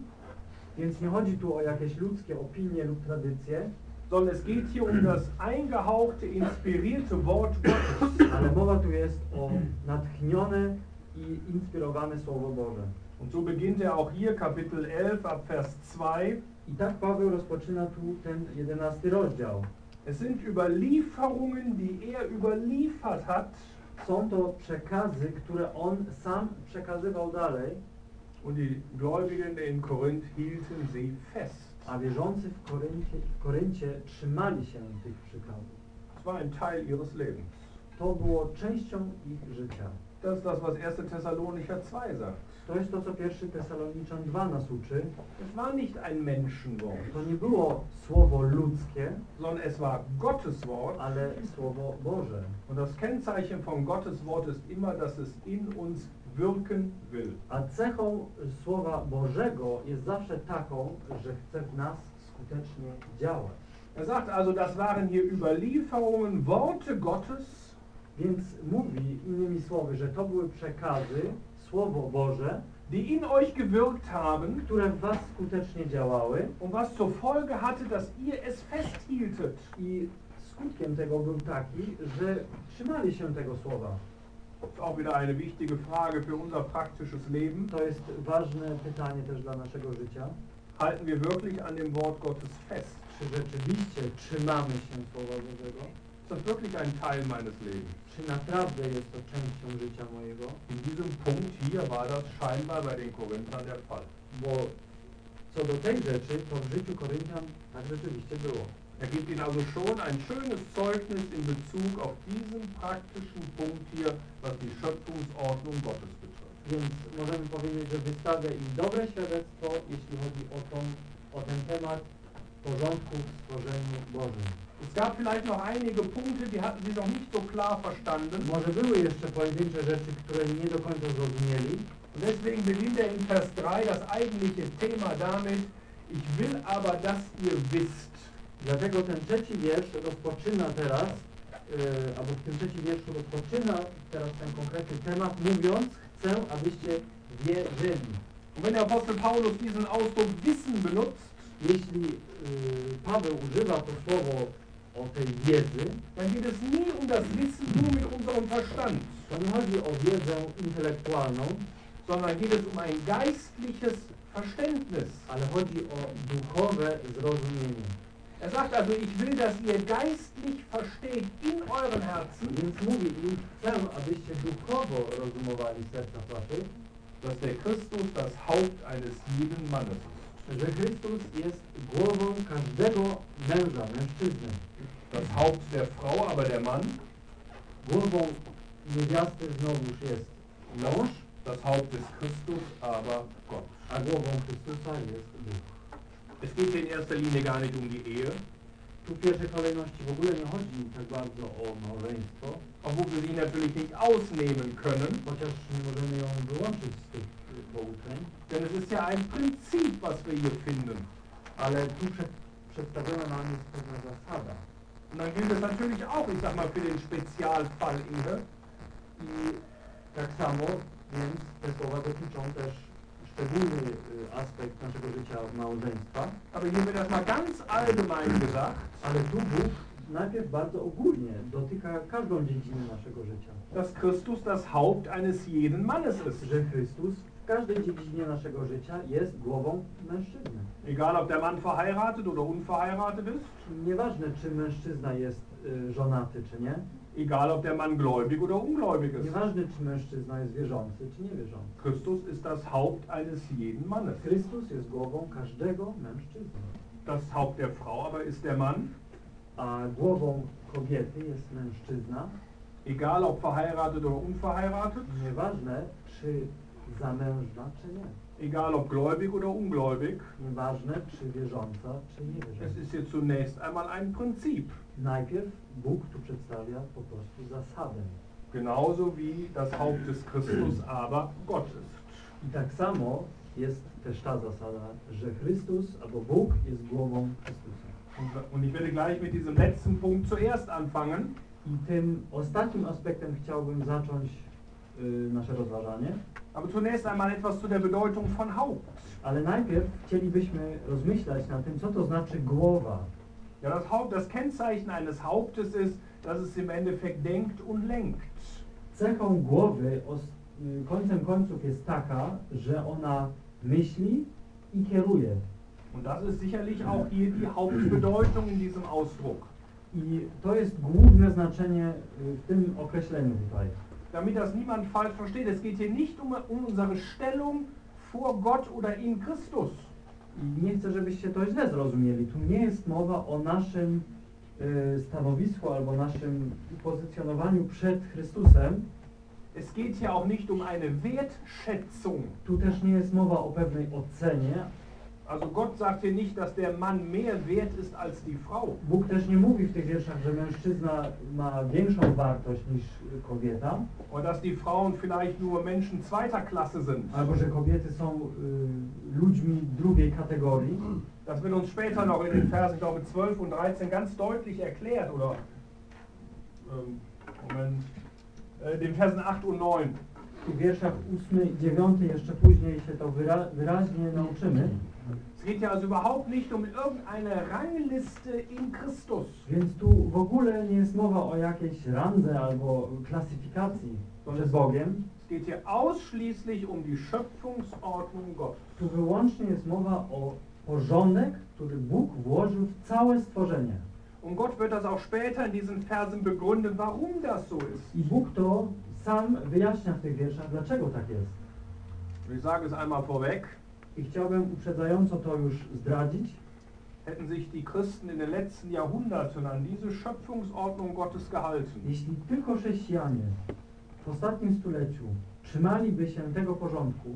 D: Więc nie chodzi tu o jakieś ludzkie opinie lub tradycje,
C: sondern es geht hier um das eingehauchte, inspirierte Wort Gottes.
D: ale mowa tu jest o natchnione i inspirowane Słowo Boże.
C: Und so beginnt er auch hier Kapitel 11 ab Vers 2.
D: I tak Paweł rozpoczyna tu ten jedenasty rozdział.
C: Es sind Überlieferungen, die er überliefert hat
D: Są to przekazy, które on sam przekazywał dalej,
C: und die Gläubigen in Korinth hielten sie fest.
D: a wierzący w Koryncie, w Koryncie trzymali się tych przykazów.
C: Es war ein Teil ihres Lebens.
D: To było częścią ich życia.
C: Das ist das, was 1. Thessalonicher 2 sagt.
D: To jest to, co pierwszy Tesaloniczan 2 nas uczy.
C: Es war nicht ein Menschenwort,
D: To nie było słowo ludzkie,
C: sondern es war Gottes Wort.
D: ale słowo Boże.
C: Und das Kennzeichen von Gottes Wort ist immer, dass es in uns wirken will.
D: A cechą słowa Bożego jest zawsze taką, że chce w nas skutecznie działać.
C: Er sagt also, das waren hier Überlieferungen, Worte Gottes,
D: Więc mówi innymi słowy, że to były przekazy, Słowo Boże,
C: die in euch gewirkt haben
D: które w was skutecznie działały
C: und was zur Folge hatte, dass ihr es festhieltet.
D: i skutkiem tego był taki, że trzymali się tego słowa.
C: Auch wieder eine wichtige Frage für unser praktisches Leben.
D: To jest ważne pytanie też dla naszego życia.
C: Halten wir wirklich an dem Wort Gottes fest?
D: Czy rzeczywiście trzymamy się Słowa Bożego?
C: Ist das wirklich ein Teil meines Lebens?
D: Czy naprawdę jest to częścią życia mojego?
C: In diesem Punkt hier war das scheinbar bei den Korinthern der Fall.
D: Bo co do tej rzeczy, to w życiu Koryntian tak rzeczywiście było.
C: Er gibt ihnen also schon ein schönes Zeugnis in Bezug auf diesen praktischen Punkt hier, was die Schöpfungsordnung Gottes betrifft.
D: Więc możemy powiedzieć, że wystawia im dobre świadectwo, jeśli chodzi o, tą, o ten temat porządku w stworzeniu Bożym.
C: Es gab vielleicht noch einige Punkte, die hatten sie noch nicht so klar verstanden.
D: Może były jeszcze pojedyncze rzeczy, które nie do końca zrozumieli,
C: Und deswegen beginnt er in Vers 3 das eigentliche Thema damit, ich will aber, dass ihr wisst.
D: Dlatego ten trzeci wiersz rozpoczyna teraz, yy, albo w tym trzecim wierszu rozpoczyna teraz ten konkretny temat, mówiąc, chcę, abyście wiedzieli.
C: Und wenn der Apostel Paulus diesen Ausdruck Wissen benutzt,
D: Jeśli yy, Paweł używa to słowo
C: dann geht es nie um das Wissen nur mit unserem Verstand,
D: to nie chodzi o wiedzę intelektualną,
C: sondern geht es um ein geistliches Verständnis.
D: ale chodzi o duchowe zrozumienie.
C: Er sagt also, ich will, dass ihr geistlich versteht in euren Herzen,
D: Więc mówi im, chcę, abyście duchowo rozumowali w sercach waszych,
C: dass der Christus das Haupt eines jeden Mannes ist.
D: Że Chrystus jest głową każdego męża, mężczyzny.
C: Das Haupt der Frau, aber der Mann,
D: Głową niewiasty znowuż jest mąż,
C: das Haupt ist Christus, aber Gott.
D: a głową Chrystusa jest Bóg.
C: Es geht in erster Linie gar nicht um die Ehe,
D: Tu w pierwszej kolejności w ogóle nie chodzi tak bardzo o małżeństwo,
C: obwohl wir sie natürlich nicht ausnehmen können,
D: chociaż nie możemy ją wyłączyć z tych pouczeń,
C: denn es ist ja ein Prinzip, was wir hier finden.
D: ale tu przed, przedstawiona nam jest pewna zasada.
C: Und dann gilt es natürlich auch, ich sag mal, für den Spezialfall Ehe.
D: I tak samo, więc te słowa dotyczą też szczególny y, aspekt naszego życia małżeństwa,
C: Aber hier wird das mal ganz allgemein gesagt,
D: ale tu Bóg najpierw bardzo ogólnie dotyka każdą dziedzinę naszego życia.
C: dass Christus das Haupt eines jeden Mannes ist.
D: Że Chrystus każdej dziedzinie naszego życia jest głową mężczyzny.
C: Egal, ob der Mann verheiratet oder unverheiratet ist,
D: Nieważne, czy mężczyzna jest y, żonaty, czy nie.
C: egal, ob der Mann gläubig oder ungläubig ist.
D: Nieważne, czy mężczyzna jest wierzący, czy niewierzący.
C: Christus ist das Haupt eines jeden Mannes.
D: Chrystus jest głową każdego mężczyzny.
C: Das Haupt der Frau aber ist der Mann,
D: A głową kobiety jest mężczyzna.
C: egal, ob verheiratet oder unverheiratet,
D: Nieważne, czy zamężna, czy nie.
C: egal, ob gläubig oder ungläubig.
D: Nieważne, czy wierząca, czy
C: Es
D: niewierząca.
C: ist hier zunächst einmal ein Prinzip.
D: Najpierw Bóg tu przedstawia po prostu zasadę.
C: Genauso wie das Haupt des Christus aber Gott ist.
D: I tak samo jest też ta zasada, że Chrystus albo Bóg jest głową Chrystusa.
C: Und ich werde gleich mit diesem letzten Punkt zuerst anfangen.
D: I tym ostatnim aspektem chciałbym zacząć y, nasze rozważanie,
C: Aber zunächst einmal etwas zu der Bedeutung von Haupt.
D: ale najpierw chcielibyśmy rozmyślać nad tym, co to znaczy głowa.
C: Ja, das Haupt, das Kennzeichen eines Hauptes ist, dass es im Endeffekt denkt und lenkt.
D: Cechą głowy os, końcem końców jest taka, że ona myśli i kieruje.
C: Und das ist sicherlich auch hier die Hauptbedeutung in diesem Ausdruck.
D: I to jest główne znaczenie w tym określeniu tutaj.
C: Damit das niemand falsch versteht, es geht hier nicht um, um unsere Stellung vor Gott oder in Christus.
D: I nie chcę, żebyście to źle zrozumieli. Tu nie jest mowa o naszym y, stanowisku albo naszym pozycjonowaniu przed Chrystusem.
C: Es geht hier auch nicht um eine Wertschätzung.
D: Tu też nie jest mowa o pewnej ocenie.
C: Also Gott sagt hier nicht, dass der Mann mehr wert ist als die Frau.
D: Bóg też nie mówi w tych wierszach, że mężczyzna ma większą wartość niż kobieta,
C: Oder dass die Frauen vielleicht nur Menschen zweiter Klasse sind.
D: albo że kobiety są y, ludźmi drugiej kategorii.
C: Das wird uns später noch in den Versen, ich glaube 12 und 13 ganz deutlich erklärt, oder? Ähm, Moment. Äh, den Versen 8 und 9.
D: Tu w wierszach 8 i 9 jeszcze później się to wyra wyraźnie nauczymy.
C: Es geht ja also überhaupt nicht um irgendeine Rangliste in Christus.
D: Więc tu w ogóle nie jest mowa o jakiejś randze albo klasyfikacji przed Bogiem.
C: Es geht hier ausschließlich um die Schöpfungsordnung Gottes.
D: Tu wyłącznie jest mowa o porządek, który Bóg włożył w całe stworzenie.
C: Und Gott wird das auch später in diesen Versen begründen, warum das so ist.
D: I Bóg to sam wyjaśnia w tych wierszach, dlaczego tak jest.
C: Ich sage es einmal vorweg.
D: I chciałbym uprzedzająco to już zdradzić.
C: Hätten sich die Christen in den letzten Jahrhunderten an diese Schöpfungsordnung Gottes gehalten,
D: Jeśli tylko chrześcijanie w ostatnim stuleciu trzymaliby się tego porządku,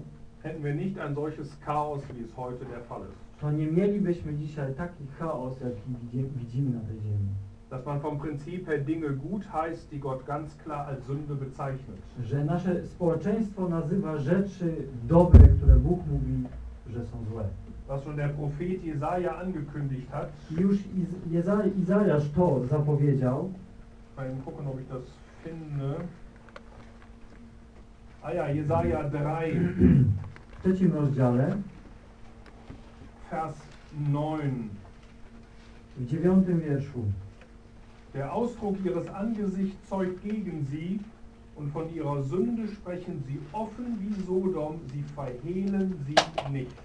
C: hätten wir nicht ein solches Chaos, wie es heute der Fall ist.
D: to nie mielibyśmy dzisiaj taki chaos, jaki widzi- widzimy na tej ziemi.
C: Dass man vom Prinzip her Dinge gut heißt, die Gott ganz klar als Sünde bezeichnet.
D: Że nasze społeczeństwo nazywa rzeczy dobre, które Bóg mówi, że są złe.
C: Was schon der Prophet Jesaja angekündigt hat.
D: Już Iz Jeza Izajasz to zapowiedział.
C: Eben gucken, ob ich das finde. Ah ja, Jesaja 3,
D: w trzecim rozdziale,
C: Vers 9.
D: w dziewiątym wierszu.
C: Der Ausdruck ihres Angesichts zeugt gegen sie und von ihrer Sünde sprechen sie offen wie Sodom, sie verhehlen sie nicht.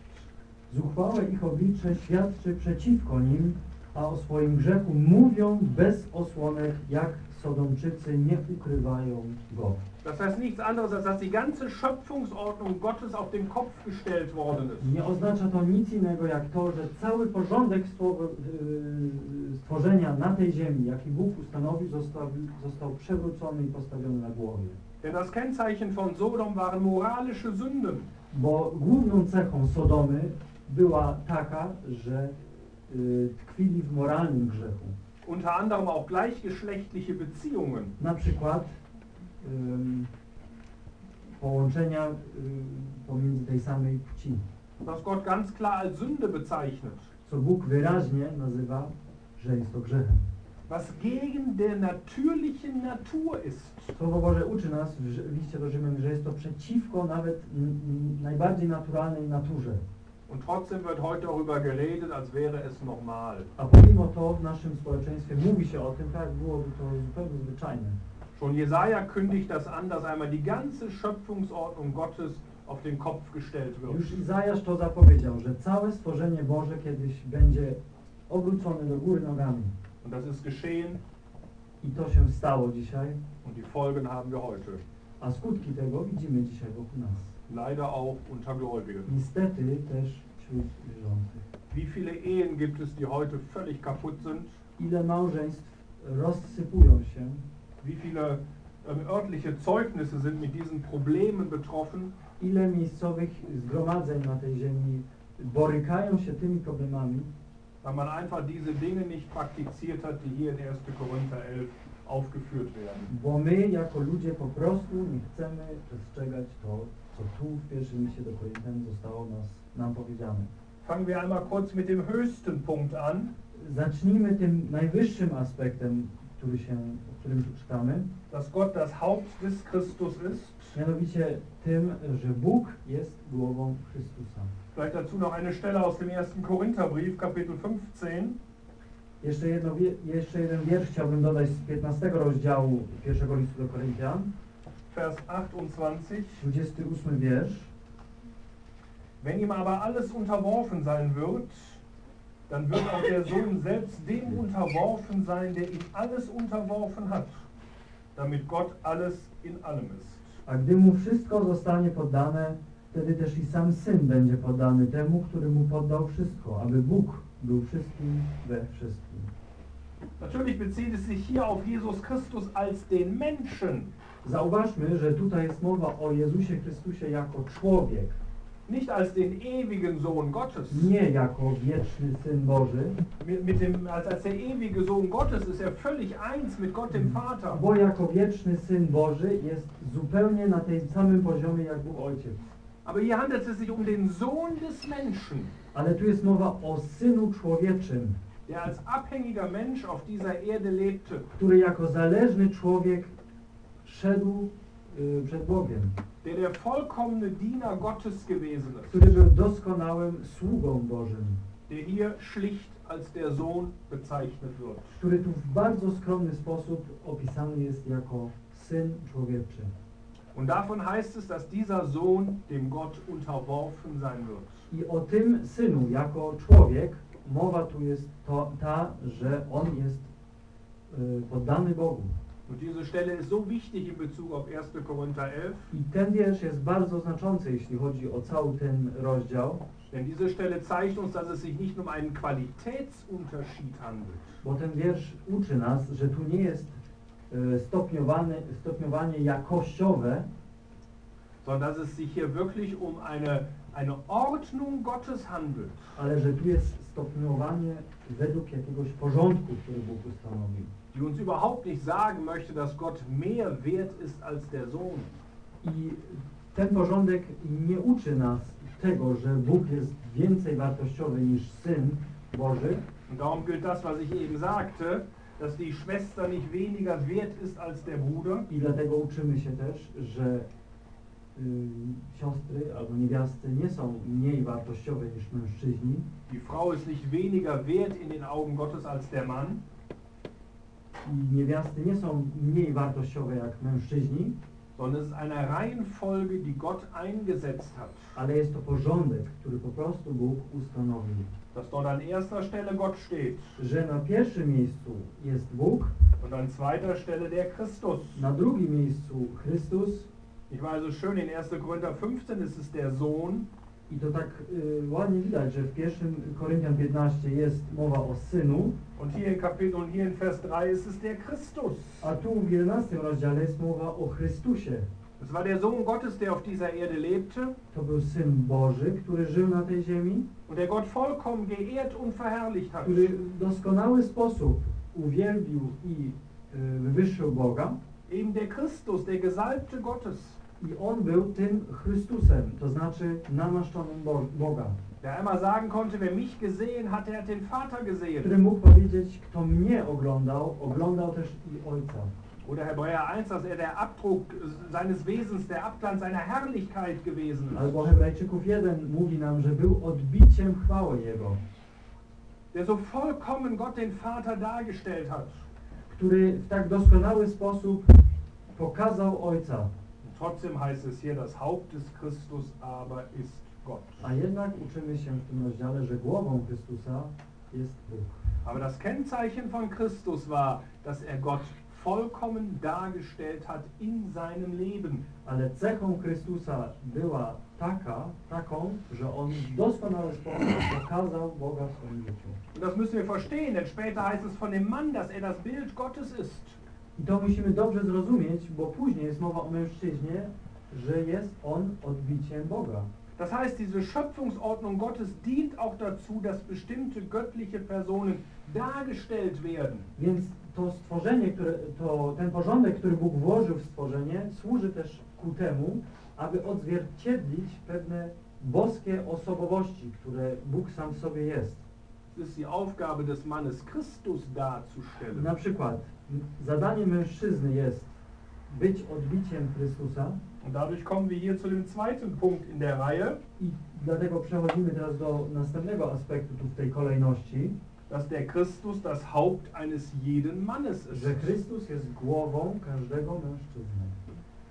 D: Zuchwałe ich oblicze świadczy przeciwko nim, a o swoim grzechu mówią bez osłonek, jak Sodomczycy nie ukrywają go.
C: Das heißt nichts anderes, als dass die ganze Schöpfungsordnung Gottes auf den Kopf gestellt worden ist.
D: Nie oznacza to nic innego jak to, że cały porządek yy, stworzenia na tej ziemi, jaki Bóg ustanowił, został, został przewrócony i postawiony na głowie.
C: Denn das Kennzeichen von Sodom waren moralische Sünden.
D: Bo główną cechą Sodomy była taka, że y, tkwili w moralnym grzechu.
C: Unter anderem auch gleichgeschlechtliche Beziehungen.
D: Na przykład ym, połączenia ym, pomiędzy tej samej płci,
C: Das Gott ganz klar als Sünde bezeichnet.
D: co Bóg wyraźnie nazywa, że jest to grzechem.
C: Was gegen der natürlichen Natur ist.
D: Słowo Boże uczy nas w liście do Rzymian, że jest to przeciwko nawet najbardziej naturalnej naturze.
C: Und trotzdem wird heute darüber geredet, als wäre es normal.
D: A pomimo to w naszym społeczeństwie mówi się o tym, tak byłoby to zupełnie zwyczajne.
C: Schon Jesaja kündigt das an, dass einmal die ganze Schöpfungsordnung Gottes auf den Kopf gestellt wird.
D: Już Izajasz to zapowiedział, że całe stworzenie Boże kiedyś będzie obrócone do góry nogami.
C: Und das ist geschehen
D: I to się stało dzisiaj,
C: und die Folgen haben wir heute.
D: a skutki tego widzimy dzisiaj wokół nas.
C: Leider auch unter Gläubigen.
D: Niestety też wśród wierzących.
C: Wie viele Ehen gibt es, die heute völlig kaputt sind?
D: Ile małżeństw rozsypują się,
C: Wie viele ähm, örtliche Zeugnisse sind mit diesen Problemen betroffen?
D: ile miejscowych zgromadzeń na tej ziemi borykają się tymi problemami,
C: weil man einfach diese Dinge nicht praktiziert hat, die hier in 1. Korinther 11 aufgeführt werden.
D: bo my jako ludzie po prostu nie chcemy przestrzegać to, co tu w pierwszym liście do Koryntian zostało nas, nam powiedziane.
C: Fangen wir einmal kurz mit dem höchsten Punkt an.
D: Zacznijmy tym najwyższym aspektem, który się, o którym tu czytamy,
C: dass Gott das Haupt des Christus ist.
D: mianowicie tym, że Bóg jest głową Chrystusa.
C: Vielleicht dazu noch eine Stelle aus dem 1. Korintherbrief, Kapitel 15.
D: Jeszcze, jedno, jeszcze jeden wiersz chciałbym dodać z 15 rozdziału pierwszego listu do Koryntian,
C: Vers 28.
D: 28 wiersz.
C: Wenn ihm aber alles unterworfen sein wird, dann wird auch der Sohn selbst dem unterworfen sein, der ihm alles unterworfen hat, damit Gott alles in allem ist.
D: A gdy mu wszystko zostanie poddane, wtedy też i sam Syn będzie poddany temu, który mu poddał wszystko, aby Bóg był wszystkim we wszystkim.
C: Natürlich bezieht es sich hier auf Jesus Christus als den Menschen,
D: Zauważmy, że tutaj jest mowa o Jezusie Chrystusie jako człowiek,
C: nicht als den ewigen Sohn Gottes.
D: nie jako wieczny Syn Boży,
C: Mit, mit dem, als, als der ewige Sohn Gottes ist er völlig eins mit Gott dem Vater.
D: bo jako wieczny Syn Boży jest zupełnie na tym samym poziomie jak Bóg Ojciec.
C: Aber hier handelt es sich um den Sohn des Menschen,
D: Ale tu jest mowa o Synu Człowieczym,
C: der als abhängiger Mensch auf dieser Erde lebte.
D: który jako zależny człowiek szedł y, przed Bogiem,
C: der der vollkommene Diener Gottes gewesen ist,
D: który był doskonałym sługą Bożym,
C: der hier schlicht als der Sohn bezeichnet wird.
D: który tu w bardzo skromny sposób opisany jest jako Syn Człowieczy.
C: Und davon heißt es, dass dieser Sohn dem Gott unterworfen sein wird.
D: I o tym Synu jako człowiek mowa tu jest to, ta, że On jest y, poddany Bogu.
C: Und diese Stelle ist so wichtig in Bezug auf 1. Korinther 11,
D: I ten wiersz jest bardzo znaczący, jeśli chodzi o cały ten rozdział,
C: denn diese Stelle zeigt uns, dass es sich nicht um einen Qualitätsunterschied handelt,
D: bo ten wiersz uczy nas, że tu nie jest y, stopniowane, stopniowanie jakościowe,
C: sondern dass es sich hier wirklich um eine, eine Ordnung Gottes handelt.
D: ale że tu jest stopniowanie według jakiegoś porządku, który Bóg ustanowił.
C: Die uns überhaupt nicht sagen möchte, dass Gott mehr wert ist als der Sohn.
D: I ten porządek nie uczy nas tego, że Bóg jest więcej wartościowy niż Syn Boży,
C: Und darum gilt das, was ich eben sagte, dass die Schwester nicht weniger wert ist als der Bruder.
D: i dlatego uczymy się też, że y, siostry albo niewiasty nie są mniej wartościowe niż mężczyźni
C: Die Frau ist nicht weniger wert in den Augen Gottes als der Mann.
D: Niewiasty nie są mniej wartościowe jak mężczyźni,
C: sondern es ist eine Reihenfolge, die Gott eingesetzt hat.
D: ale jest to porządek, który po prostu Bóg ustanowił.
C: Dass dort an erster Stelle Gott steht
D: Że na pierwszym miejscu jest Bóg,
C: und an zweiter Stelle der Christus.
D: na drugim miejscu Chrystus,
C: Ich war also schön, in 1. Korinther 15 ist es der Sohn,
D: I to tak y, ładnie widać, że w pierwszym Koryntian 15 jest mowa o Synu,
C: Und hier in Kapitel und hier in Vers 3 ist es der Christus.
D: a tu w 11 rozdziale jest mowa o Chrystusie.
C: Es war der Sohn Gottes, der auf dieser Erde lebte
D: To był Syn Boży, który żył na tej ziemi,
C: und der Gott vollkommen geehrt und verherrlicht hat.
D: który w doskonały sposób uwielbił i y, wywyższył Boga.
C: Eben der Christus, der Gesalbte Gottes,
D: I On był tym Chrystusem, to znaczy namaszczonym Bo Boga,
C: der einmal sagen konnte, wer mich gesehen hat, der hat den Vater gesehen.
D: który mógł powiedzieć, kto mnie oglądał, oglądał też i Ojca.
C: Oder Hebräer 1, dass er der Abdruck seines Wesens, der Abglanz seiner Herrlichkeit gewesen ist.
D: Albo Hebrajczyków 1 mówi nam, że był odbiciem chwały Jego,
C: Der so vollkommen Gott den Vater dargestellt hat.
D: który w tak doskonały sposób pokazał Ojca.
C: Trotzdem heißt es hier, das Haupt des Christus aber ist Gott.
D: A jednak uczymy się w tym rozdziale, że głową Chrystusa jest Bóg.
C: Aber das Kennzeichen von Christus war, dass er Gott vollkommen dargestellt hat in seinem Leben.
D: Ale cechą Chrystusa była taka, taką, że On w doskonały sposób pokazał Boga w swoim życiu.
C: Und das müssen wir verstehen, denn später heißt es von dem Mann, dass er das Bild Gottes ist.
D: I to musimy dobrze zrozumieć, bo później jest mowa o mężczyźnie, że jest on odbiciem Boga.
C: Das heißt, diese Schöpfungsordnung Gottes dient auch dazu, dass bestimmte göttliche Personen dargestellt werden.
D: Więc to stworzenie, które, to, ten porządek, który Bóg włożył w stworzenie, służy też ku temu, aby odzwierciedlić pewne boskie osobowości, które Bóg sam w sobie jest.
C: Ist die Aufgabe des Mannes, Christus darzustellen.
D: Na przykład zadanie mężczyzny jest być odbiciem Chrystusa
C: Und dadurch kommen wir hier zu dem zweiten Punkt in der Reihe,
D: i dlatego przechodzimy teraz do następnego aspektu tu w tej kolejności,
C: dass der Christus das Haupt eines jeden Mannes ist.
D: że Chrystus jest głową każdego mężczyzny.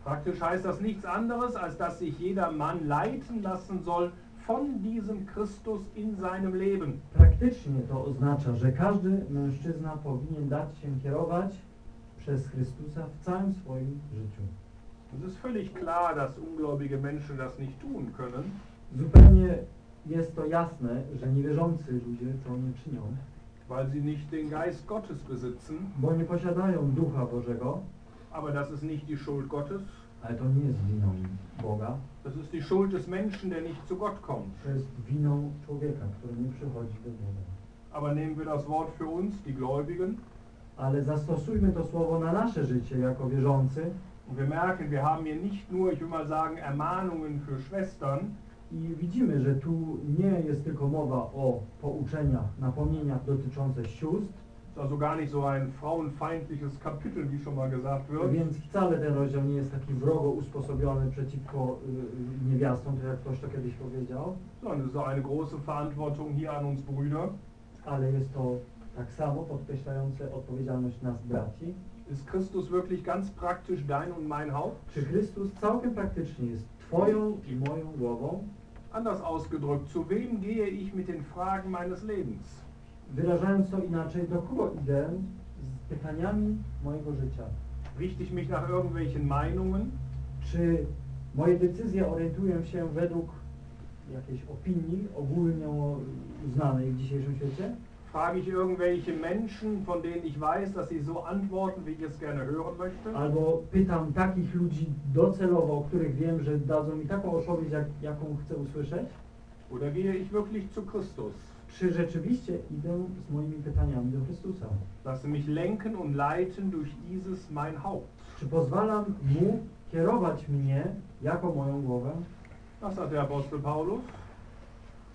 C: Praktisch heißt das nichts anderes, als dass sich jeder Mann leiten lassen soll von diesem Christus in seinem Leben.
D: Praktycznie to oznacza, że każdy mężczyzna powinien dać się kierować przez Chrystusa w całym swoim życiu.
C: Es ist völlig klar, dass ungläubige Menschen das nicht tun können,
D: Zupełnie jest to jasne, że niewierzący ludzie to nie czynią,
C: weil sie nicht den Geist Gottes besitzen.
D: bo nie posiadają Ducha Bożego,
C: Aber das ist nicht die Schuld Gottes.
D: ale to nie jest winą Boga,
C: Das ist die Schuld des Menschen, der nicht zu Gott kommt.
D: to jest winą człowieka, który nie przychodzi do Boga.
C: Aber nehmen wir das Wort für uns, die Gläubigen,
D: Ale zastosujmy to słowo na nasze życie jako wierzący
C: und wir merken, wir haben hier nicht nur, ich will mal sagen, Ermahnungen für Schwestern,
D: i widzimy, że tu nie jest tylko mowa o pouczeniach, napomnieniach dotyczące sióstr,
C: also gar nicht so ein frauenfeindliches Kapitel, wie schon mal gesagt wird.
D: Więc wcale ten rozdział nie jest taki wrogo usposobiony przeciwko y, niewiastom, tak jak ktoś to kiedyś powiedział,
C: sondern es ist auch eine große Verantwortung hier an uns Brüder.
D: ale jest to tak samo podkreślające odpowiedzialność nas braci.
C: Ist Christus wirklich ganz praktisch dein und mein Haupt?
D: Czy Chrystus całkiem praktycznie jest Twoją i moją głową?
C: Anders ausgedrückt, zu wem gehe ich mit den Fragen meines Lebens?
D: Wyrażając to inaczej, do kogo idę z pytaniami mojego życia?
C: Richte ich mich nach irgendwelchen Meinungen?
D: Czy moje decyzje orientują się według jakiejś opinii ogólnie znanej w dzisiejszym świecie?
C: Frage ich irgendwelche Menschen, von denen ich weiß, dass sie so antworten, wie ich es gerne hören möchte?
D: Albo pytam takich ludzi docelowo, o których wiem, że dadzą mi taką odpowiedź, jak, jaką chcę usłyszeć?
C: Oder gehe ich wirklich zu Christus?
D: Czy rzeczywiście idę z moimi pytaniami do Chrystusa?
C: Lasse mich lenken und leiten durch dieses mein Haupt.
D: Czy pozwalam Mu kierować mnie jako moją głowę?
C: Was hat der Apostel Paulus?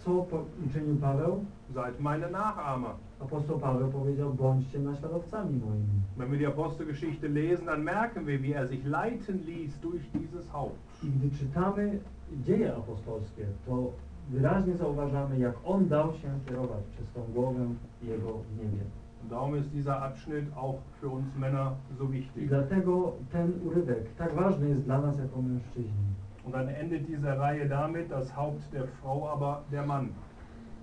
D: Co uczynił Paweł?
C: Seid meine Nachahmer.
D: Apostoł Paweł powiedział, bądźcie naśladowcami moimi.
C: Wenn wir die Apostelgeschichte lesen, dann merken wir, wie er sich leiten ließ durch dieses Haupt.
D: I gdy czytamy dzieje apostolskie, to wyraźnie zauważamy, jak On dał się kierować przez tą głowę Jego w niebie.
C: Darum ist dieser Abschnitt auch für uns Männer so
D: I
C: wichtig.
D: dlatego ten urywek tak ważny jest dla nas jako mężczyźni.
C: Und dann endet diese Reihe damit, das Haupt der Frau, aber der Mann.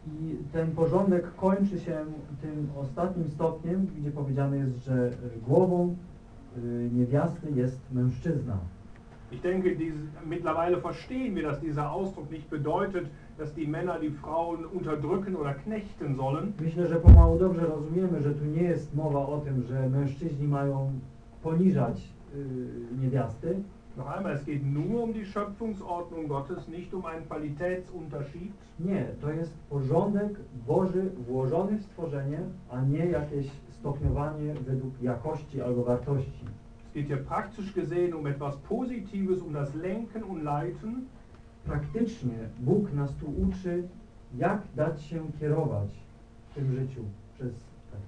D: I ten porządek kończy się tym ostatnim stopniem, gdzie powiedziane jest, że głową y, niewiasty jest mężczyzna.
C: Ich denke, diese, mittlerweile verstehen wir, dass dieser Ausdruck nicht bedeutet, dass die Männer die Frauen unterdrücken oder knechten sollen,
D: Myślę, że pomału dobrze rozumiemy, że tu nie jest mowa o tym, że mężczyźni mają poniżać y, niewiasty,
C: Noch einmal, es geht nur um die Schöpfungsordnung Gottes, nicht um einen Qualitätsunterschied.
D: Nie, to jest porządek Boży włożony w stworzenie, a nie jakieś stopniowanie według jakości albo wartości.
C: Geht hier praktisch gesehen um etwas Positives, um das Lenken und Leiten.
D: Praktycznie Bóg nas tu uczy, jak dać się kierować w tym życiu przez tak.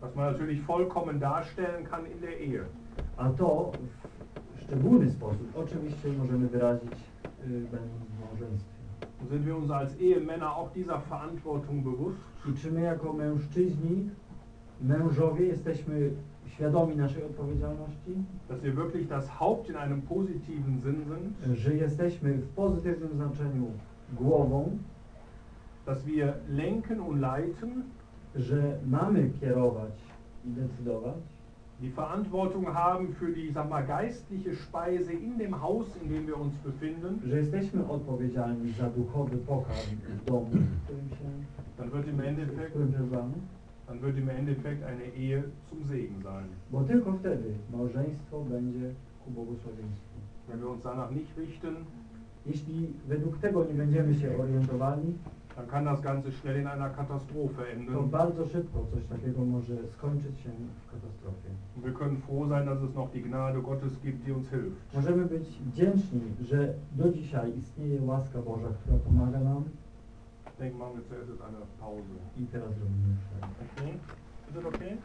C: was man natürlich vollkommen darstellen kann in der Ehe.
D: A to w szczególny sposób oczywiście możemy wyrazić y, w małżeństwie.
C: Sind wir uns als Ehemänner auch dieser Verantwortung bewusst?
D: I czy my jako mężczyźni, mężowie jesteśmy świadomi naszej odpowiedzialności,
C: Dass wir wirklich das Haupt in einem positiven Sinn sind,
D: że jesteśmy w pozytywnym znaczeniu głową,
C: dass wir lenken und leiten,
D: że mamy kierować i decydować,
C: die Verantwortung haben für die sag mal, geistliche Speise in dem Haus, in dem wir uns befinden,
D: że jesteśmy odpowiedzialni za duchowy pokarm w domu, w którym się
C: dann wird im
D: w
C: Endeffekt,
D: którym przebywamy,
C: dann wird im Endeffekt eine Ehe zum Segen sein.
D: bo tylko wtedy małżeństwo będzie ku błogosławieństwu.
C: Wenn wir uns danach nicht richten,
D: Jeśli według tego nie będziemy się orientowali,
C: dann kann das Ganze schnell in einer Katastrophe
D: to
C: enden.
D: bardzo szybko coś takiego może skończyć się w katastrofie.
C: Wir können froh sein, dass es noch die Gnade Gottes gibt, die uns hilft.
D: Możemy być wdzięczni, że do dzisiaj istnieje łaska Boża, która pomaga nam
C: Ich denke, machen wir zuerst eine Pause. Okay? Is it okay?